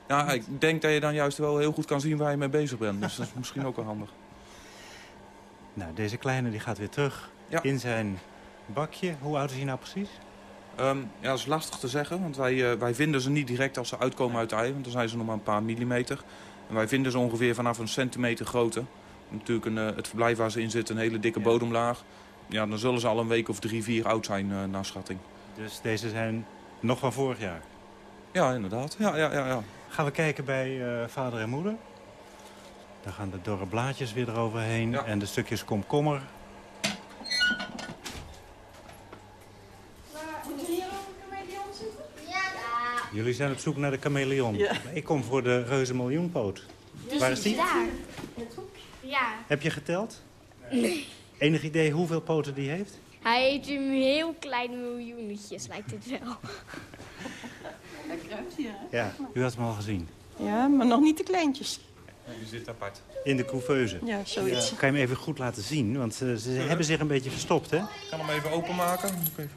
Ja, ik denk dat je dan juist wel heel goed kan zien waar je mee bezig bent. Dus dat is misschien ook wel handig. Nou, deze kleine die gaat weer terug ja. in zijn bakje. Hoe oud is hij nou precies? Um, ja, dat is lastig te zeggen. Want wij, uh, wij vinden ze niet direct als ze uitkomen uit de ei. Want dan zijn ze nog maar een paar millimeter. En wij vinden ze ongeveer vanaf een centimeter grootte. Natuurlijk een, uh, het verblijf waar ze in zitten, een hele dikke ja. bodemlaag. Ja, dan zullen ze al een week of drie, vier oud zijn uh, naar schatting. Dus deze zijn nog van vorig jaar? Ja, inderdaad. Ja, ja, ja, ja. Gaan we kijken bij vader en moeder. Daar gaan de dorre blaadjes weer eroverheen ja. en de stukjes komkommer. Jullie zijn op zoek naar de chameleon. Ja. Ik kom voor de reuze miljoenpoot. Dus Waar is die? Daar, in het hoekje. Ja. Heb je geteld? Nee. Enig idee hoeveel poten die heeft? Hij heeft een heel kleine miljoenetjes, lijkt het wel. Lekker uit hier, hè? Ja, u had hem al gezien. Ja, maar nog niet de kleintjes. Die zit apart. In de couveuse. Ja, zoiets. Ja. Kan je hem even goed laten zien? Want uh, ze hebben zich een beetje verstopt, hè? Ik kan hem even openmaken. Even...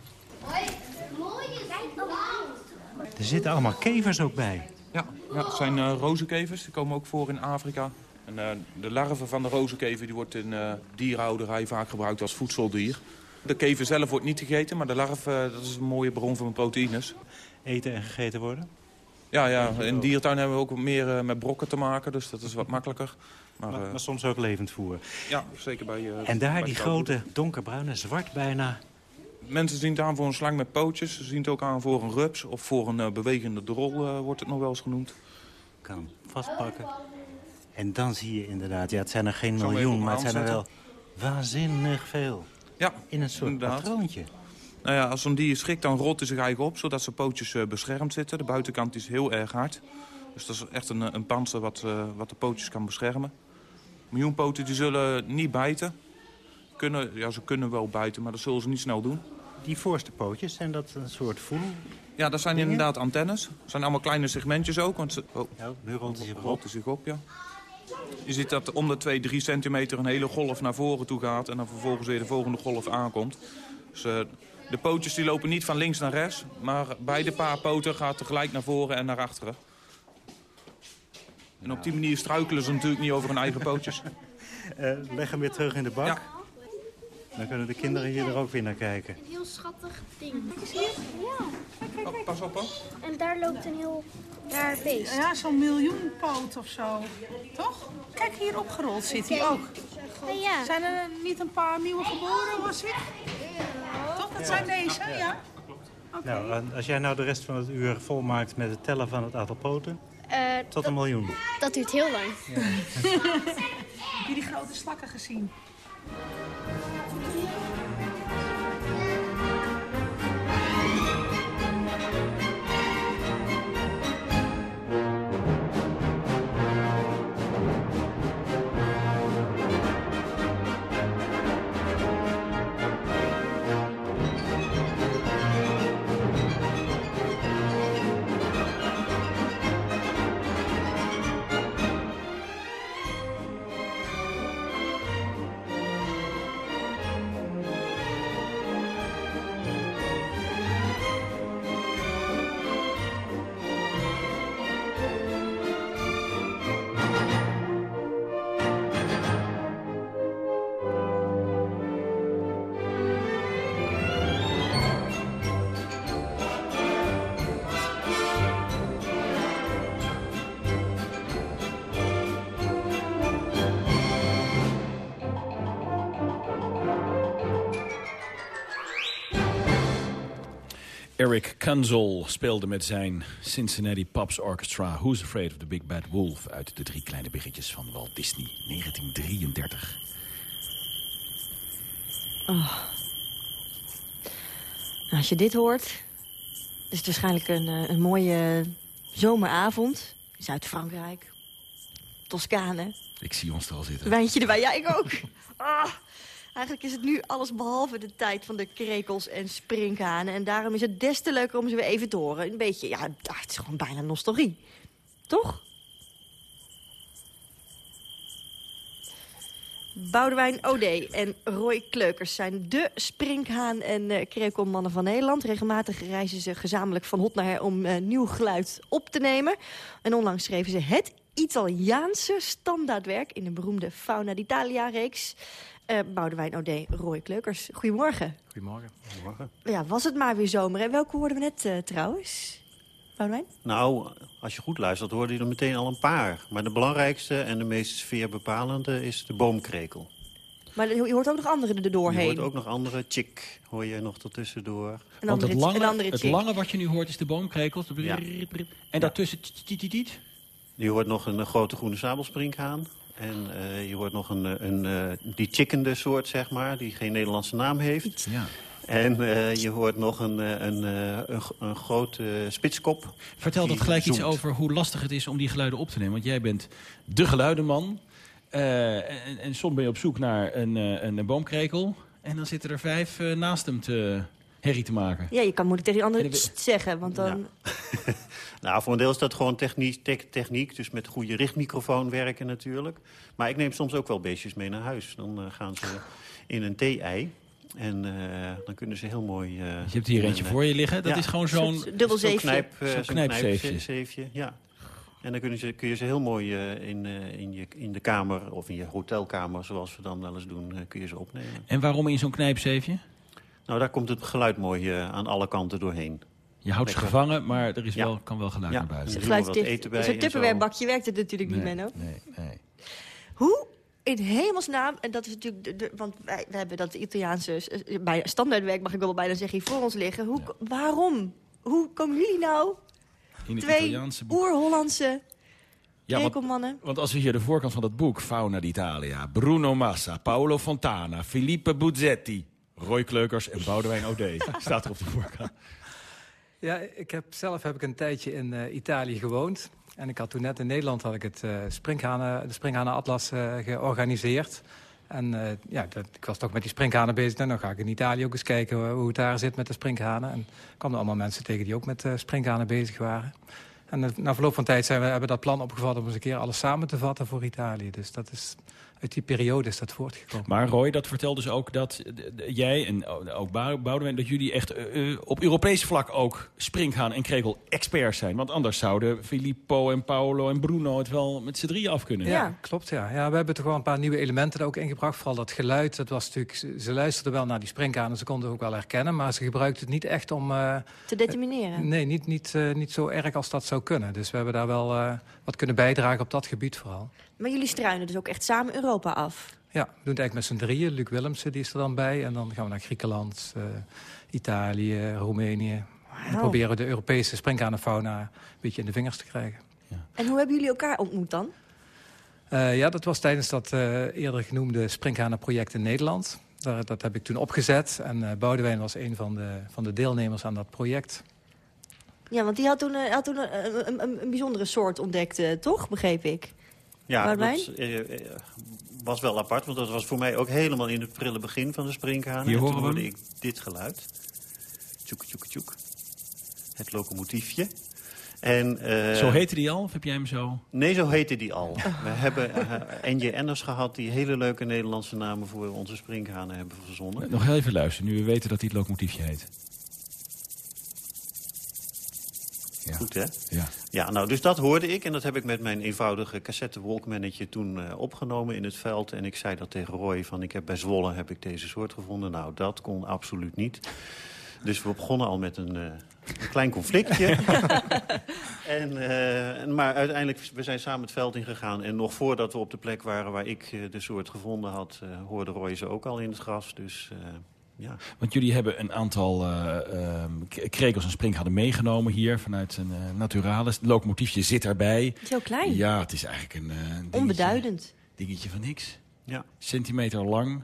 Er zitten allemaal kevers ook bij. Ja, ja het zijn uh, rozenkevers. Die komen ook voor in Afrika. En, uh, de larve van de rozenkever die wordt in uh, dierenhouderij vaak gebruikt als voedseldier. De kever zelf wordt niet gegeten, maar de larve dat is een mooie bron van proteïnes. Eten en gegeten worden? Ja, ja. in diertuin hebben we ook meer met brokken te maken, dus dat is wat makkelijker. Maar, maar, maar soms ook levend voer. Ja, zeker bij... en daar bij die grote donkerbruine, zwart bijna... Mensen zien het aan voor een slang met pootjes. Ze zien het ook aan voor een rups of voor een uh, bewegende drol, uh, wordt het nog wel eens genoemd. Kan hem vastpakken. En dan zie je inderdaad, ja, het zijn er geen miljoen, maar het zijn er wel waanzinnig veel. Ja, In een soort inderdaad. patroontje. Nou ja, als zo'n dier schrikt, dan rolt hij zich eigenlijk op, zodat zijn pootjes uh, beschermd zitten. De buitenkant is heel erg hard. Dus dat is echt een, een panzer wat, wat de pootjes kan beschermen. Miljoenpoten die zullen niet bijten. Kunnen, ja, ze kunnen wel bijten, maar dat zullen ze niet snel doen. Die voorste pootjes, zijn dat een soort voel? Ja, dat zijn Dingen? inderdaad antennes. Dat zijn allemaal kleine segmentjes ook. Want ze, oh, ja, nu rolt hij zich op. rolt hij zich op. Ja. Je ziet dat om de 2, 3 centimeter een hele golf naar voren toe gaat... en dan vervolgens weer de volgende golf aankomt. Dus uh, de pootjes die lopen niet van links naar rechts... maar beide paar poten gaan tegelijk naar voren en naar achteren. En op die manier struikelen ze natuurlijk niet over hun eigen pootjes. uh, leg hem weer terug in de bak. Ja. Dan kunnen de kinderen hier er ook weer naar kijken. Een heel schattig ding. Zie je? Ja. Oh, pas op, hoor. En daar loopt een heel raar beest. Ja, zo'n miljoenpoot of zo. Toch? Kijk, hier opgerold zit hij ook. Oh, ja. Zijn er niet een paar nieuwe geboren, was het? Toch? Dat zijn deze, ja? Okay. Nou, als jij nou de rest van het uur volmaakt met het tellen van het aantal poten... Uh, tot een miljoen. Dat duurt heel lang. Ja. Heb je die grote slakken gezien? Kunzel speelde met zijn Cincinnati Pops Orchestra... Who's Afraid of the Big Bad Wolf... uit de drie kleine biggetjes van Walt Disney, 1933. Oh. Nou, als je dit hoort, Het is waarschijnlijk een, eh, een mooie zomeravond. Zuid-Frankrijk. Toscane. Ik zie ons er al zitten. Wijntje erbij. Ja, ik ook. Ah, eigenlijk is het nu alles behalve de tijd van de krekels en sprinkhanen. En daarom is het des te leuker om ze weer even te horen. Een beetje, ja, het is gewoon bijna nostalgie. Toch? Boudewijn Ode en Roy Kleukers zijn de sprinkhaan en uh, krekelmannen van Nederland. Regelmatig reizen ze gezamenlijk van hot naar her om uh, nieuw geluid op te nemen. En onlangs schreven ze het Italiaanse standaardwerk in de beroemde Fauna d'Italia-reeks. Uh, Boudewijn Ode, Roy Kleukers. Goedemorgen. Goedemorgen. Goedemorgen. Ja, was het maar weer zomer. En welke hoorden we net uh, trouwens? Boudewijn? Nou, als je goed luistert, hoorde je er meteen al een paar. Maar de belangrijkste en de meest sfeerbepalende is de boomkrekel. Maar je hoort ook nog andere er doorheen. Je hoort ook nog andere. Chick hoor je nog ertussendoor. Een Want het lange, het lange wat je nu hoort is de boomkrekel. Ja. En daartussen... Je hoort nog een grote groene sabelsprinkhaan. En uh, je hoort nog een, een, een die chickende soort, zeg maar, die geen Nederlandse naam heeft. Ja. En uh, je hoort nog een, een, een, een grote spitskop. Vertel dat gelijk zoomt. iets over hoe lastig het is om die geluiden op te nemen. Want jij bent de geluidenman. Uh, en, en soms ben je op zoek naar een, een, een boomkrekel. En dan zitten er vijf naast hem te herrie te maken. Ja, je kan moeilijk tegen die anderen zeggen, want dan... Ja. nou, voor een deel is dat gewoon techniek, te techniek, dus met goede richtmicrofoon werken natuurlijk. Maar ik neem soms ook wel beestjes mee naar huis. Dan uh, gaan ze in een thee-ei. En uh, dan kunnen ze heel mooi... Uh, je hebt hier eentje voor je liggen. Dat ja. is gewoon zo'n... Zo dubbel zeefje. Knijp, uh, zo'n knijpzeefje. Knijp ja. En dan kun je ze, kun je ze heel mooi uh, in, uh, in, je, in de kamer of in je hotelkamer, zoals we dan wel eens doen, uh, kun je ze opnemen. En waarom in zo'n knijpzeefje? Nou, daar komt het geluid mooi aan alle kanten doorheen. Je houdt Lekker. ze gevangen, maar er is wel, kan wel geluid Ja. naar buiten. Geluid wat dicht. eten bij Zo'n. Tupperware-bakje werkt het natuurlijk niet, Menno. nee, nee. Hoe in hemelsnaam, en dat is natuurlijk... De, de- want wij, wij hebben dat Italiaanse eh, bij standaardwerk, mag ik wel bijna zeggen, hier voor ons liggen. Hoe, Waarom? Hoe komen jullie nou, In het twee Italiaanse boek. oer-Hollandse Ja, want, want als we hier de voorkant van dat boek... Fauna d'Italia, Bruno Massa, Paolo Fontana, Filippo Buzzetti... Roy Kleukers en Boudewijn Ode. Staat er op de voorkant. Ja, ik heb, zelf heb ik een tijdje in eh, Italië gewoond. En ik had toen net in Nederland had ik het, eh, springhanen, de Springhanen-atlas eh, georganiseerd. En ja, dat, ik was toch met die springhanen bezig. En dan ga ik in Italië ook eens kijken hoe, het daar zit met de springhanen. En kwamen er allemaal mensen tegen die ook met uh, springhanen bezig waren. En na verloop van tijd zijn we, hebben we dat plan opgevat om eens een keer alles samen te vatten voor Italië. Dus dat is, uit die periode is dat voortgekomen. Maar Roy, dat vertelt dus ook dat jij en ook Bou- Boudewijn... dat jullie echt eh, eh, op Europees vlak ook springhaan en krekel experts zijn. Want anders zouden Filippo en Paolo en Bruno het wel met z'n drieën af kunnen. Ja, klopt. Ja. Ja, we hebben toch wel een paar nieuwe elementen er ook ingebracht. Vooral dat geluid. Dat was natuurlijk, ze, luisterden wel naar die springkanen. Ze konden het ook wel herkennen. Maar ze gebruikten het niet echt om... eh, Te determineren. nee, niet, niet, eh, niet zo erg als dat zou kunnen. Dus we hebben daar wel eh, wat kunnen bijdragen op dat gebied vooral. Maar jullie struinen dus ook echt samen Europa af. Ja, we doen het eigenlijk met z'n drieën. Luc Willemsen die is er dan bij. En dan gaan we naar Griekenland, eh, Italië, Roemenië. En Wauw. dan proberen we de Europese springkanenfauna een beetje in de vingers te krijgen. En hoe hebben jullie elkaar ontmoet dan? Eh, ja, dat was tijdens dat eh, eerder genoemde Springhanenproject in Nederland. Daar, dat heb ik toen opgezet. En eh Boudewijn was een van de, van de deelnemers aan dat project. Ja, want die had toen, had toen een, een, een, bijzondere soort ontdekt, toch? Begreep ik. Ja, dat eh, eh, was wel apart, want dat was voor mij ook helemaal in het prille begin van de springhanen. Hier En horen hoorde ik dit geluid. Tjoek, tjoek, tjoek. Het locomotiefje. En, eh, Zo heette die al, of heb jij hem zo? Nee, zo heette die al. We hebben uh, NJN'ers gehad die hele leuke Nederlandse namen voor onze springhanen hebben verzonnen. Nog heel even luisteren, nu we weten dat hij het locomotiefje heet. Ja. Goed, hè? Ja. Ja, nou, dus dat hoorde ik. En dat heb ik met mijn eenvoudige cassette Walkmannetje toen eh, opgenomen in het veld. En ik zei dat tegen Roy, van ik heb bij Zwolle heb ik deze soort gevonden. Nou, dat kon absoluut niet. Dus we begonnen al met een, eh, een klein conflictje. en, eh, en- maar uiteindelijk, we zijn samen het veld ingegaan. En nog voordat we op de plek waren waar ik de soort gevonden had... hoorde Roy ze ook al in het gras. Dus eh, ja. Want jullie hebben een aantal eh, ehm, k- krekels en meegenomen hier vanuit een uh, naturalis. Het locomotiefje zit erbij. Zo klein. Ja, het is eigenlijk een, eh, dingetje, Onbeduidend. dingetje van niks. Ja. Centimeter lang,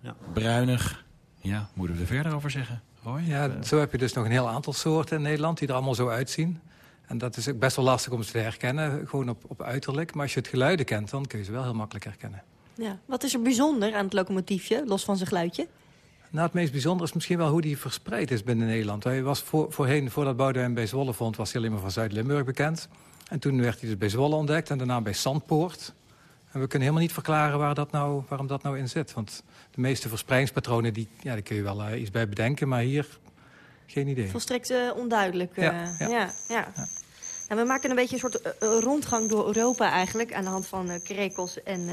Ja. bruinig. Ja, moeten we er verder over zeggen? Roy? Ja, zo heb je dus nog een heel aantal soorten in Nederland die er allemaal zo uitzien. En dat is ook best wel lastig om ze te herkennen, gewoon op, op uiterlijk. Maar als je het geluiden kent, dan kun je ze wel heel makkelijk herkennen. Ja. Wat is er bijzonder aan het locomotiefje, los van zijn geluidje? Nou, het meest bijzondere is misschien wel hoe die verspreid is binnen Nederland. Hij was voor, voorheen, voordat Boudewijn bij Zwolle vond, was hij alleen maar van Zuid-Limburg bekend. En toen werd hij dus bij Zwolle ontdekt en daarna bij Zandpoort. En we kunnen helemaal niet verklaren waar dat nou, waarom dat nou in zit. Want de meeste verspreidingspatronen, die, ja, daar kun je wel eh, iets bij bedenken, maar hier geen idee. Volstrekt eh, onduidelijk. eh, Ja, ja. ja. ja, Nou, we maken een beetje een soort rondgang door Europa eigenlijk... aan de hand van krekels en,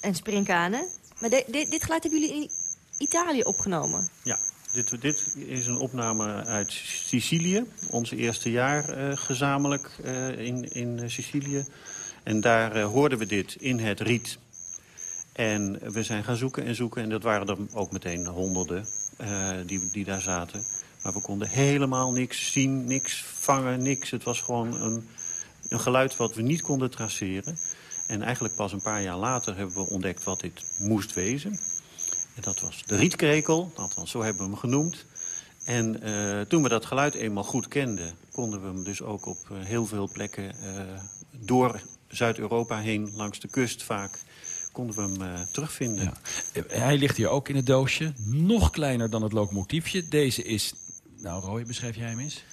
en springkanen. Maar de- de- dit geluid hebben jullie Italië opgenomen. Ja, dit, dit is een opname uit Sicilië. Ons eerste jaar eh, gezamenlijk eh, in, in Sicilië. En daar eh, hoorden we dit in het riet. En we zijn gaan zoeken en zoeken. En dat waren er ook meteen honderden die, die daar zaten. Maar we konden helemaal niks zien, niks vangen, niks. Het was gewoon een, een geluid wat we niet konden traceren. En eigenlijk pas een paar jaar later hebben we ontdekt wat dit moest wezen. En dat was de rietkrekel, althans zo hebben we hem genoemd. En eh, toen we dat geluid eenmaal goed kenden... konden we hem dus ook op eh, heel veel plekken eh, door Zuid-Europa heen... langs de kust vaak, konden we hem eh, terugvinden. Eh, Hij ligt hier ook in het doosje. Nog kleiner dan het locomotiefje. Deze is... Nou, Roy, beschrijf jij hem eens?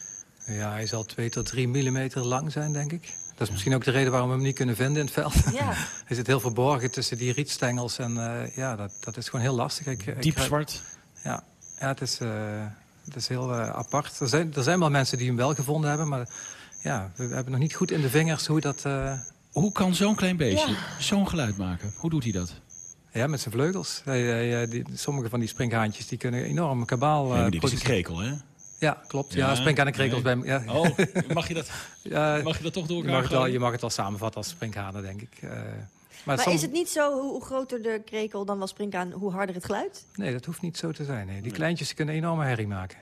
Ja, hij zal 2 tot 3 millimeter lang zijn, denk ik. Dat is misschien ook de reden waarom we hem niet kunnen vinden in het veld. Ja. hij zit heel verborgen tussen die rietstengels. En eh, ja, dat, dat is gewoon heel lastig. Ik, ik- Diep zwart? Ja, ja het, is, eh, het is heel eh, apart. Er zijn, er zijn wel mensen die hem wel gevonden hebben. Maar ja, we hebben nog niet goed in de vingers hoe dat... eh, Hoe kan zo'n klein beestje zo'n geluid maken? Hoe doet hij dat? Ja, met zijn vleugels. Hij, hij, die, sommige van die springhaantjes die kunnen enorm kabaal Nee, eh, is een produceren. krekel, hè? Ja, klopt. Ja, Ja, springhanenkrekels nee. bij ja. Oh, mag je dat- Ja, mag je dat toch door je mag, het wel, je mag het wel samenvatten als springhanen, denk ik. Eh, maar Maar soms- is het niet zo, hoe, hoe groter de krekel dan wel springkaan... hoe harder het geluid? Nee, dat hoeft niet zo te zijn. Nee. Die kleintjes kunnen een enorme herrie maken.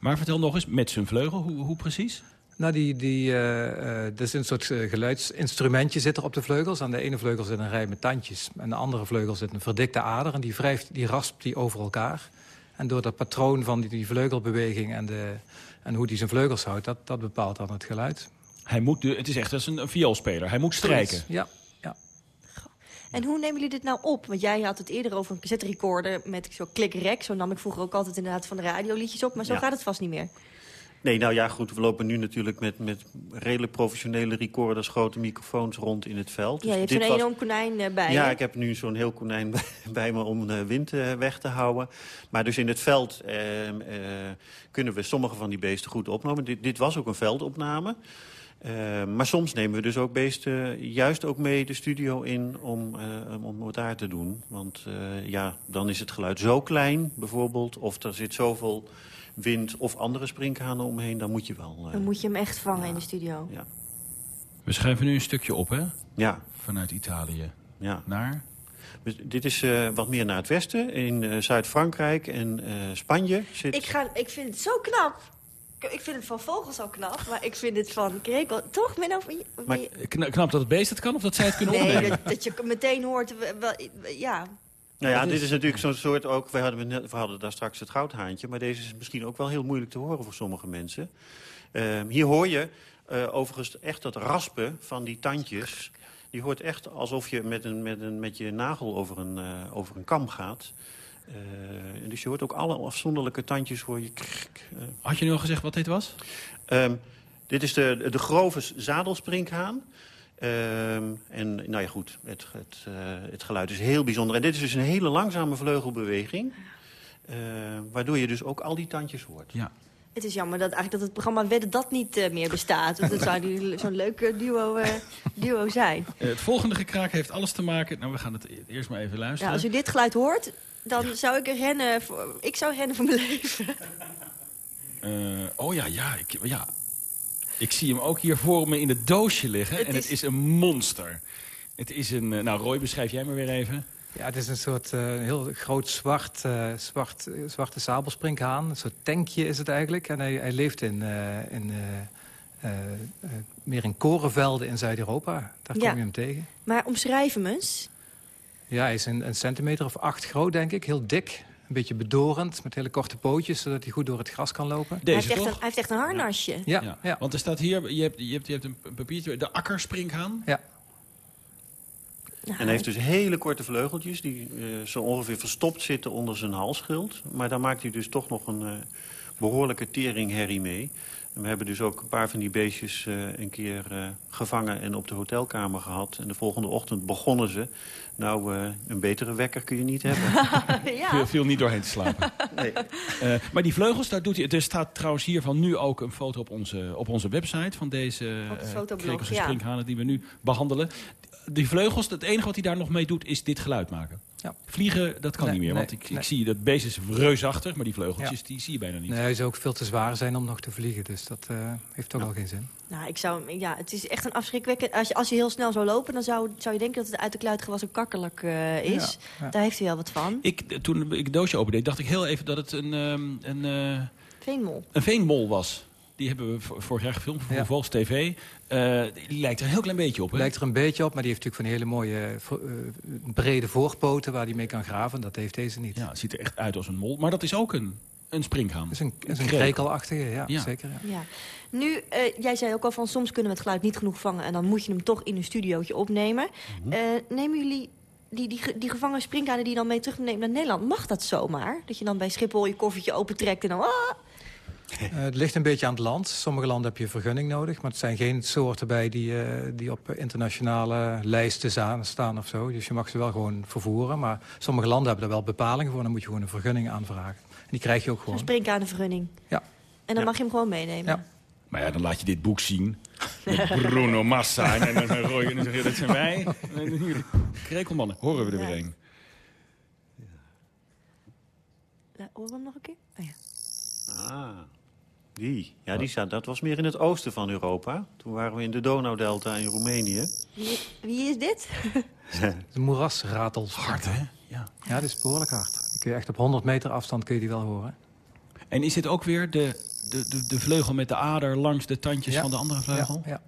Maar vertel nog eens, met zijn vleugel, hoe, hoe precies? Nou, die, die, eh, eh, er is een soort geluidsinstrumentje zit er op de vleugels. Aan de ene vleugel zit een rij met tandjes. En de andere vleugel zit een verdikte ader. En die wrijft, die raspt die over elkaar. En door dat patroon van die, die vleugelbeweging en, de, en hoe die zijn vleugels houdt... dat, dat bepaalt dan het geluid. Hij moet, de- het is echt als een, een vioolspeler. Hij moet strijken. Ja, ja. En hoe nemen jullie dit nou op? Want jij had het eerder over een cassette recorder met zo'n klik-rek. Zo nam ik vroeger ook altijd inderdaad van de radioliedjes op. Maar zo Ja. gaat het vast niet meer. Nee, nou ja, goed, we lopen nu natuurlijk met, met redelijk professionele recorders... grote microfoons rond in het veld. Ja, je hebt Dus zo'n dit was- enorm konijn eh, bij Ja, ik heb nu zo'n heel konijn bij, me om de wind eh, weg te houden. Maar dus in het veld eh, eh, kunnen we sommige van die beesten goed opnemen. Dit, dit was ook een veldopname. Eh, maar soms nemen we dus ook beesten juist ook mee de studio in om, eh, om het daar te doen. Want eh, ja, dan is het geluid zo klein bijvoorbeeld. Of er zit zoveel wind of andere sprinkhanen omheen. Dan moet je wel... eh, Dan moet je hem echt vangen in de studio. Ja. We schrijven nu een stukje op, hè? Ja. Vanuit Italië. Ja. Naar? Dit is eh, wat meer naar het westen. In eh, Zuid-Frankrijk en eh, Spanje zit... Ik, ga, ik vind het zo knap. Ik- vind het van vogels al knap, maar ik vind het van krekel... Toch, Menno? je- Maar knap dat het beest het kan of dat zij het kunnen Nee, opnemen? dat, dat je meteen hoort... wel- ja, Nou ja, dit is- natuurlijk zo'n soort ook... We hadden, net, we hadden daar straks het goudhaantje... maar deze is misschien ook wel heel moeilijk te horen voor sommige mensen. Ehm, hier hoor je eh, overigens echt dat raspen van die tandjes. Die hoort echt alsof je met, een, met, een, met je nagel over een, eh, over een kam gaat. Eh, dus je hoort ook alle afzonderlijke tandjes hoor je... Had je nu al gezegd wat dit was? Ehm, dit is de, de grove zadelsprinkhaan. Ehm, en nou ja, goed, het, het, eh, het geluid is heel bijzonder. En dit is dus een hele langzame vleugelbeweging. eh, waardoor je dus ook al die tandjes hoort. Ja. het is jammer dat, eigenlijk dat het programma Wedden dat niet eh, meer bestaat. Want dat zou die- zo'n leuk duo, eh, duo zijn. Het volgende gekraak heeft alles te maken... Nou, we gaan het e- eerst maar even Ja, luisteren. als u dit geluid hoort, dan zou ik er rennen. Voor, ik zou rennen voor mijn leven. Eh, oh ja, ja, ik, ja. Ik zie hem ook hier voor me in het doosje liggen. Het en het is- een monster. Het is een... eh, nou, Roy, beschrijf jij maar weer even. Ja, het is een soort eh, heel groot zwart, eh, zwart, zwarte sabelsprinkhaan. Een soort tankje is het eigenlijk. En hij, hij leeft in, eh, in, eh, eh, eh, meer in korenvelden in Zuid-Europa. Daar Ja. kom je hem tegen. Maar omschrijf hem eens. Ja, hij is een, een centimeter of acht groot, denk ik. Heel dik. Een beetje bedorend, met hele korte pootjes, zodat hij goed door het gras kan lopen. hij, heeft echt een, hij heeft echt een harnasje. Ja, ja. Want er staat hier, je hebt, je hebt, je hebt een papiertje, de akkerspringhaan. Ja. En hij heeft dus hele korte vleugeltjes die eh, zo ongeveer verstopt zitten onder zijn halsschild. Maar daar maakt hij dus toch nog een eh, behoorlijke teringherrie mee. En we hebben dus ook een paar van die beestjes eh, een keer eh, gevangen en op de hotelkamer gehad. En de volgende ochtend begonnen ze. Nou, eh, een betere wekker kun je niet hebben. ja. Viel, viel niet doorheen te slapen. Nee. Eh, maar die vleugels, daar doet hij... Er staat trouwens hiervan nu ook een foto op onze, op onze website... van deze eh, krekels en ja. sprinkhanen die we nu behandelen. Die vleugels, het enige wat hij daar nog mee doet, is dit geluid maken. Ja. Vliegen, dat kan Nee, niet meer. nee, want ik, nee. ik zie, dat beest is reusachtig, maar die vleugeltjes, Ja. die zie je bijna niet. Nee, hij zou ook veel te zwaar zijn om nog te vliegen. Dus dat eh, heeft toch wel geen zin. Nou, ik zou, ja, het is echt een afschrikwekkend... Als je, als je heel snel zou lopen, dan zou, zou je denken dat het uit de kluit gewassen kakkerlak eh, is. Ja, ja. Daar heeft hij wel wat van. Ik, toen ik het doosje opendeed, dacht ik heel even dat het een, ehm, een, eh, Veenmol. een veenmol was. Die hebben we vorig jaar gefilmd voor Ja. Volks TV. Eh, die lijkt er een heel klein beetje op. Hè? Lijkt er een beetje op, maar die heeft natuurlijk van hele mooie vo- eh, brede voorpoten waar hij mee kan graven. Dat heeft deze niet. Ja, het ziet er echt uit als een mol. Maar dat is ook een, een springhaan. Het is een, is een krekelachtige, ja, Ja. zeker. Ja. Ja. Nu, eh, jij zei ook al van soms kunnen we het geluid niet genoeg vangen... en dan moet je hem toch in een studiootje opnemen. Eh, nemen jullie die, die, die gevangen springkanen die je dan mee terugneemt naar Nederland... mag dat zomaar? Dat je dan bij Schiphol je koffertje opentrekt en dan... Ah! Eh, het ligt een beetje aan het land. Sommige landen heb je vergunning nodig. Maar het zijn geen soorten bij die, eh, die op internationale lijsten staan of zo. Dus je mag ze wel gewoon vervoeren. Maar sommige landen hebben daar wel bepalingen voor. Dan moet je gewoon een vergunning aanvragen. En die krijg je ook Een gewoon. springkanenvergunning. Ja. En dan Ja. mag je hem gewoon meenemen. Ja. Maar ja, dan laat je dit boek zien. Met Bruno Massa. En dan, gooi je- dan zeg je, dat zijn wij. En krekelmannen. Horen we er weer een. La- Horen we hem nog een keer? Oh, ja. Ah, die. Ja, die staat, dat was meer in het oosten van Europa. Toen waren we in de Donaudelta in Roemenië. Wie, wie is dit? De moerasratels. Hard, hè? Ja. Ja, dat is behoorlijk hard. Kun je echt op 100 meter afstand kun je die wel horen. En is dit ook weer de, de, de, de vleugel met de ader langs de tandjes Ja. van de andere vleugel? Ja, ja.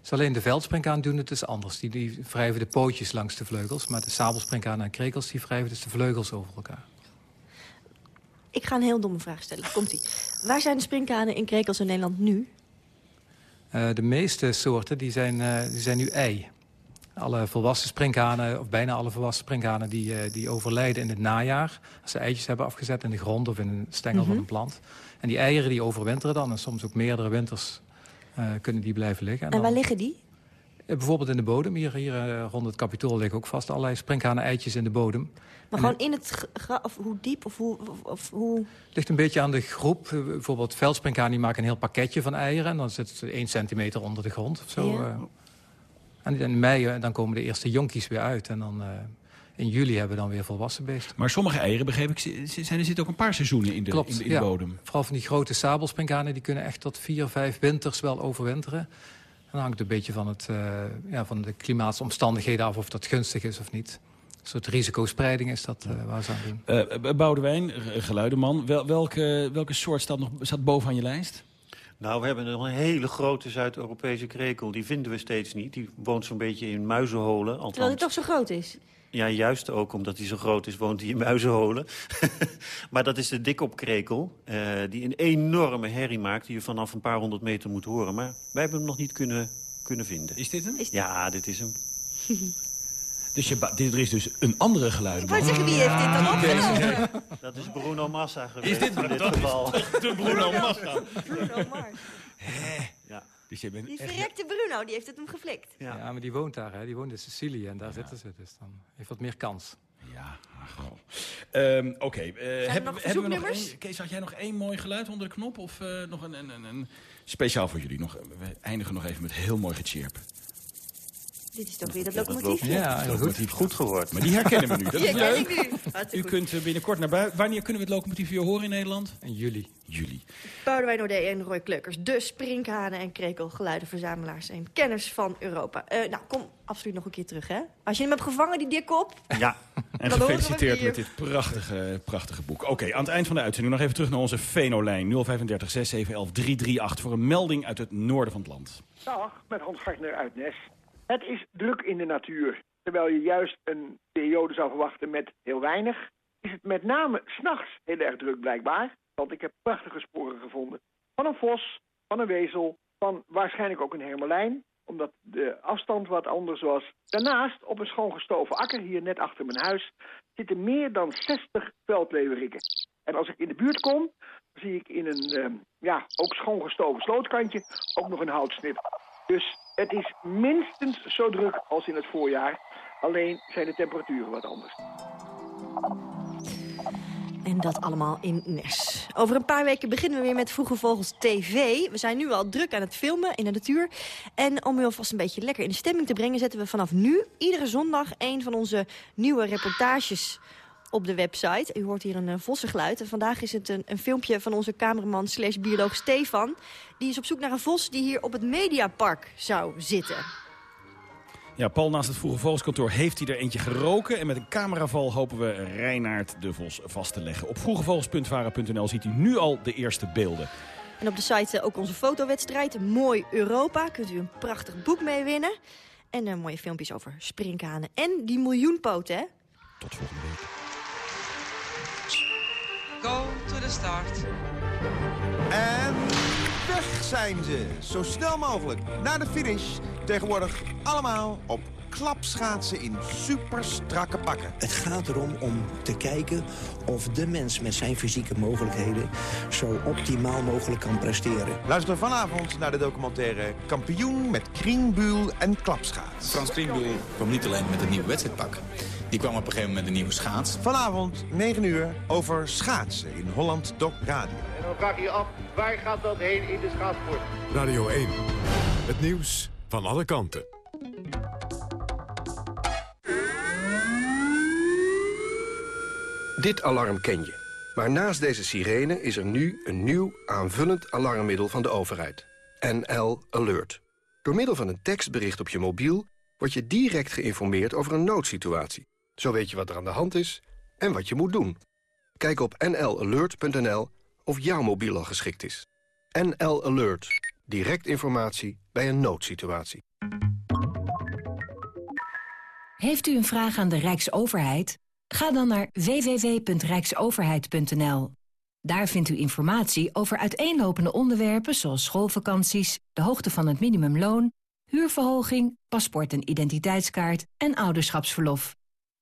Dus alleen de veldspringkaan doen het dus anders. Die, die wrijven de pootjes langs de vleugels. Maar de sabelspringkaan en krekels die wrijven dus de vleugels over elkaar. Ik ga een heel domme vraag stellen. Komt-ie. Waar zijn de springkanen in krekels in Nederland nu? Eh, de meeste soorten die zijn, eh, die zijn nu ei. Alle volwassen sprinkhanen, of bijna alle volwassen sprinkhanen... Die, eh, die overlijden in het najaar. Als ze eitjes hebben afgezet in de grond of in een stengel Mhm. van een plant. En die eieren die overwinteren dan. En soms ook meerdere winters kunnen die blijven liggen. En dan- waar liggen die? Eh, Bijvoorbeeld in de bodem. Hier, hier eh, rond het kapitool liggen ook vast allerlei sprinkhanen-eitjes in de bodem. Maar En gewoon in het gra- gra- of hoe diep of hoe... Of, of hoe... Het ligt een beetje aan de groep. Eh, Bijvoorbeeld veldspringkaan die maken een heel pakketje van eieren. En dan zit het 1 centimeter onder de grond of zo. Ja. En in mei dan komen de eerste jonkies weer uit. En dan eh, in juli hebben we dan weer volwassen beesten. Maar sommige eieren, begreep ik, zi- zijn, er zitten ook een paar seizoenen in de, Klopt, in de, in ja. de bodem. Vooral van die grote sabelspringkanen, die kunnen echt tot vier, vijf winters wel overwinteren. En dan hangt het een beetje van, het, eh, ja, van de klimaatsomstandigheden af of dat gunstig is of niet. Een soort risicospreiding is dat eh, waar ze aan doen. Eh Boudewijn, geluidenman, wel, welke, welke soort staat, nog, staat bovenaan je lijst? Nou, we hebben nog een hele grote Zuid-Europese krekel. Die vinden we steeds niet. Die woont zo'n beetje in muizenholen. Terwijl Althans, het toch zo groot is? Ja, juist ook omdat hij zo groot is, woont hij in muizenholen. maar dat is de dikopkrekel, eh die een enorme herrie maakt... die je vanaf een paar honderd meter moet horen. Maar wij hebben hem nog niet kunnen, kunnen vinden. Is dit hem? Ja, dit is hem. Dus je, dit, er is dus een andere geluidenman. Ik wou zeggen, wie heeft dit dan opgenomen? Dat is Bruno Massa geweest Is dit, in dit dat geval. de Bruno Massa? Bruno Mars. Ja. Dus je bent Die echt... verrekte Bruno, die heeft het hem geflikt. Ja. maar die woont daar, hè. die woont in Sicilië en daar zitten ze. Dus dan heeft wat meer kans. Ja, goh. Ehm, Oké, eh, hebben, nog we- hebben we nog één... Kees, had jij nog één mooi geluid onder de knop? Of eh, nog een, een, een, een... Speciaal voor jullie. Nog, we eindigen nog even met heel mooi gechirp. Dit is toch weer dat Ja, dat locomotiefje? loopt- Ja, heel goed. locomotief goed geworden. Maar die herkennen we nu. Dat Die is herken leuk. ik nu. Hartstikke U goed. kunt eh, binnenkort naar buiten. Wanneer kunnen we het locomotief weer horen in Nederland? In juli. Juli. Boudewijn Ode en Roy Kleukers. De sprinkhanen en krekelgeluidenverzamelaars en kenners van Europa. Eh, nou, kom absoluut nog een keer terug, hè? Als je hem hebt gevangen, die dikkop. Ja. En gefeliciteerd met dit prachtige, prachtige boek. Oké, aan het eind van de uitzending nog even terug naar onze Venolijn 035 6711 338 voor een melding uit het noorden van het land. Dag, met Hans Gartner uit Nes. Het is druk in de natuur. Terwijl je juist een periode zou verwachten met heel weinig, is het met name s'nachts heel erg druk blijkbaar. Want ik heb prachtige sporen gevonden. Van een vos, van een wezel, van waarschijnlijk ook een hermelijn. Omdat de afstand wat anders was. Daarnaast, op een schoongestoven akker hier net achter mijn huis... zitten meer dan 60 veldleeuwerikken. En als ik in de buurt kom, zie ik in een ehm, ja, ook schoongestoven slootkantje ook nog een houtsnip. Dus het is minstens zo druk als in het voorjaar. Alleen zijn de temperaturen wat anders. En dat allemaal in Nes. Over een paar weken beginnen we weer met Vroege Vogels TV. We zijn nu al druk aan het filmen in de natuur. En om u alvast een beetje lekker in de stemming te brengen... zetten we vanaf nu iedere zondag een van onze nieuwe reportages op de website. U hoort hier een uh, vossengeluid. En vandaag is het een, een filmpje van onze cameraman slash bioloog Stefan. Die is op zoek naar een vos die hier op het Mediapark zou zitten. Ja, Paul, naast het Vroege Vogelskantoor heeft hij er eentje geroken. En met een cameraval hopen we Reinaard de Vos vast te leggen. Op vroegevogels.vara.nl ziet u nu al de eerste beelden. En op de site uh, ook onze fotowedstrijd Mooi Europa. Kunt u een prachtig boek mee winnen. En uh, mooie filmpjes over sprinkhanen. En die miljoenpoten, hè? Tot volgende week. Go to the start. En weg zijn ze. Zo snel mogelijk naar de finish. Tegenwoordig allemaal op klapschaatsen in super strakke pakken. Het gaat erom om te kijken of de mens met zijn fysieke mogelijkheden... zo optimaal mogelijk kan presteren. Luister vanavond naar de documentaire Kampioen met Krienbuul en klapschaats. Frans Krienbuul kwam niet alleen met een nieuw wedstrijdpak. Die kwam op een gegeven moment met een nieuwe schaats. Vanavond, 9 uur, over schaatsen in Holland Doc Radio. En dan vraag je je af, waar gaat dat heen in de schaatsport? Radio 1, het nieuws van alle kanten. Dit alarm ken je. Maar naast deze sirene is er nu een nieuw aanvullend alarmmiddel van de overheid. NL Alert. Door middel van een tekstbericht op je mobiel word je direct geïnformeerd over een noodsituatie. Zo weet je wat er aan de hand is en wat je moet doen. Kijk op nlalert.nl of jouw mobiel al geschikt is. NL Alert. Direct informatie bij een noodsituatie. Heeft u een vraag aan de Rijksoverheid? Ga dan naar www.rijksoverheid.nl. Daar vindt u informatie over uiteenlopende onderwerpen zoals schoolvakanties, de hoogte van het minimumloon, huurverhoging, paspoort en identiteitskaart en ouderschapsverlof.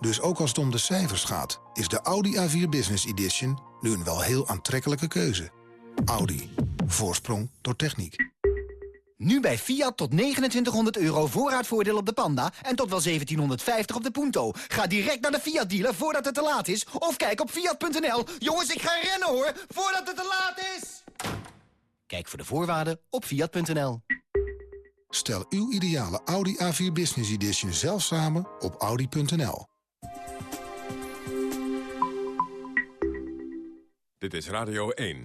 Dus ook als het om de cijfers gaat, is de Audi A4 Business Edition nu een wel heel aantrekkelijke keuze. Audi. Voorsprong door techniek. Nu bij Fiat tot 2900 euro voorraadvoordeel op de Panda en tot wel 1750 op de Punto. Ga direct naar de Fiat dealer voordat het te laat is of kijk op fiat.nl. Jongens, ik ga rennen hoor, voordat het te laat is. Kijk voor de voorwaarden op fiat.nl. Stel uw ideale Audi A4 Business Edition zelf samen op audi.nl. Dit is Radio 1.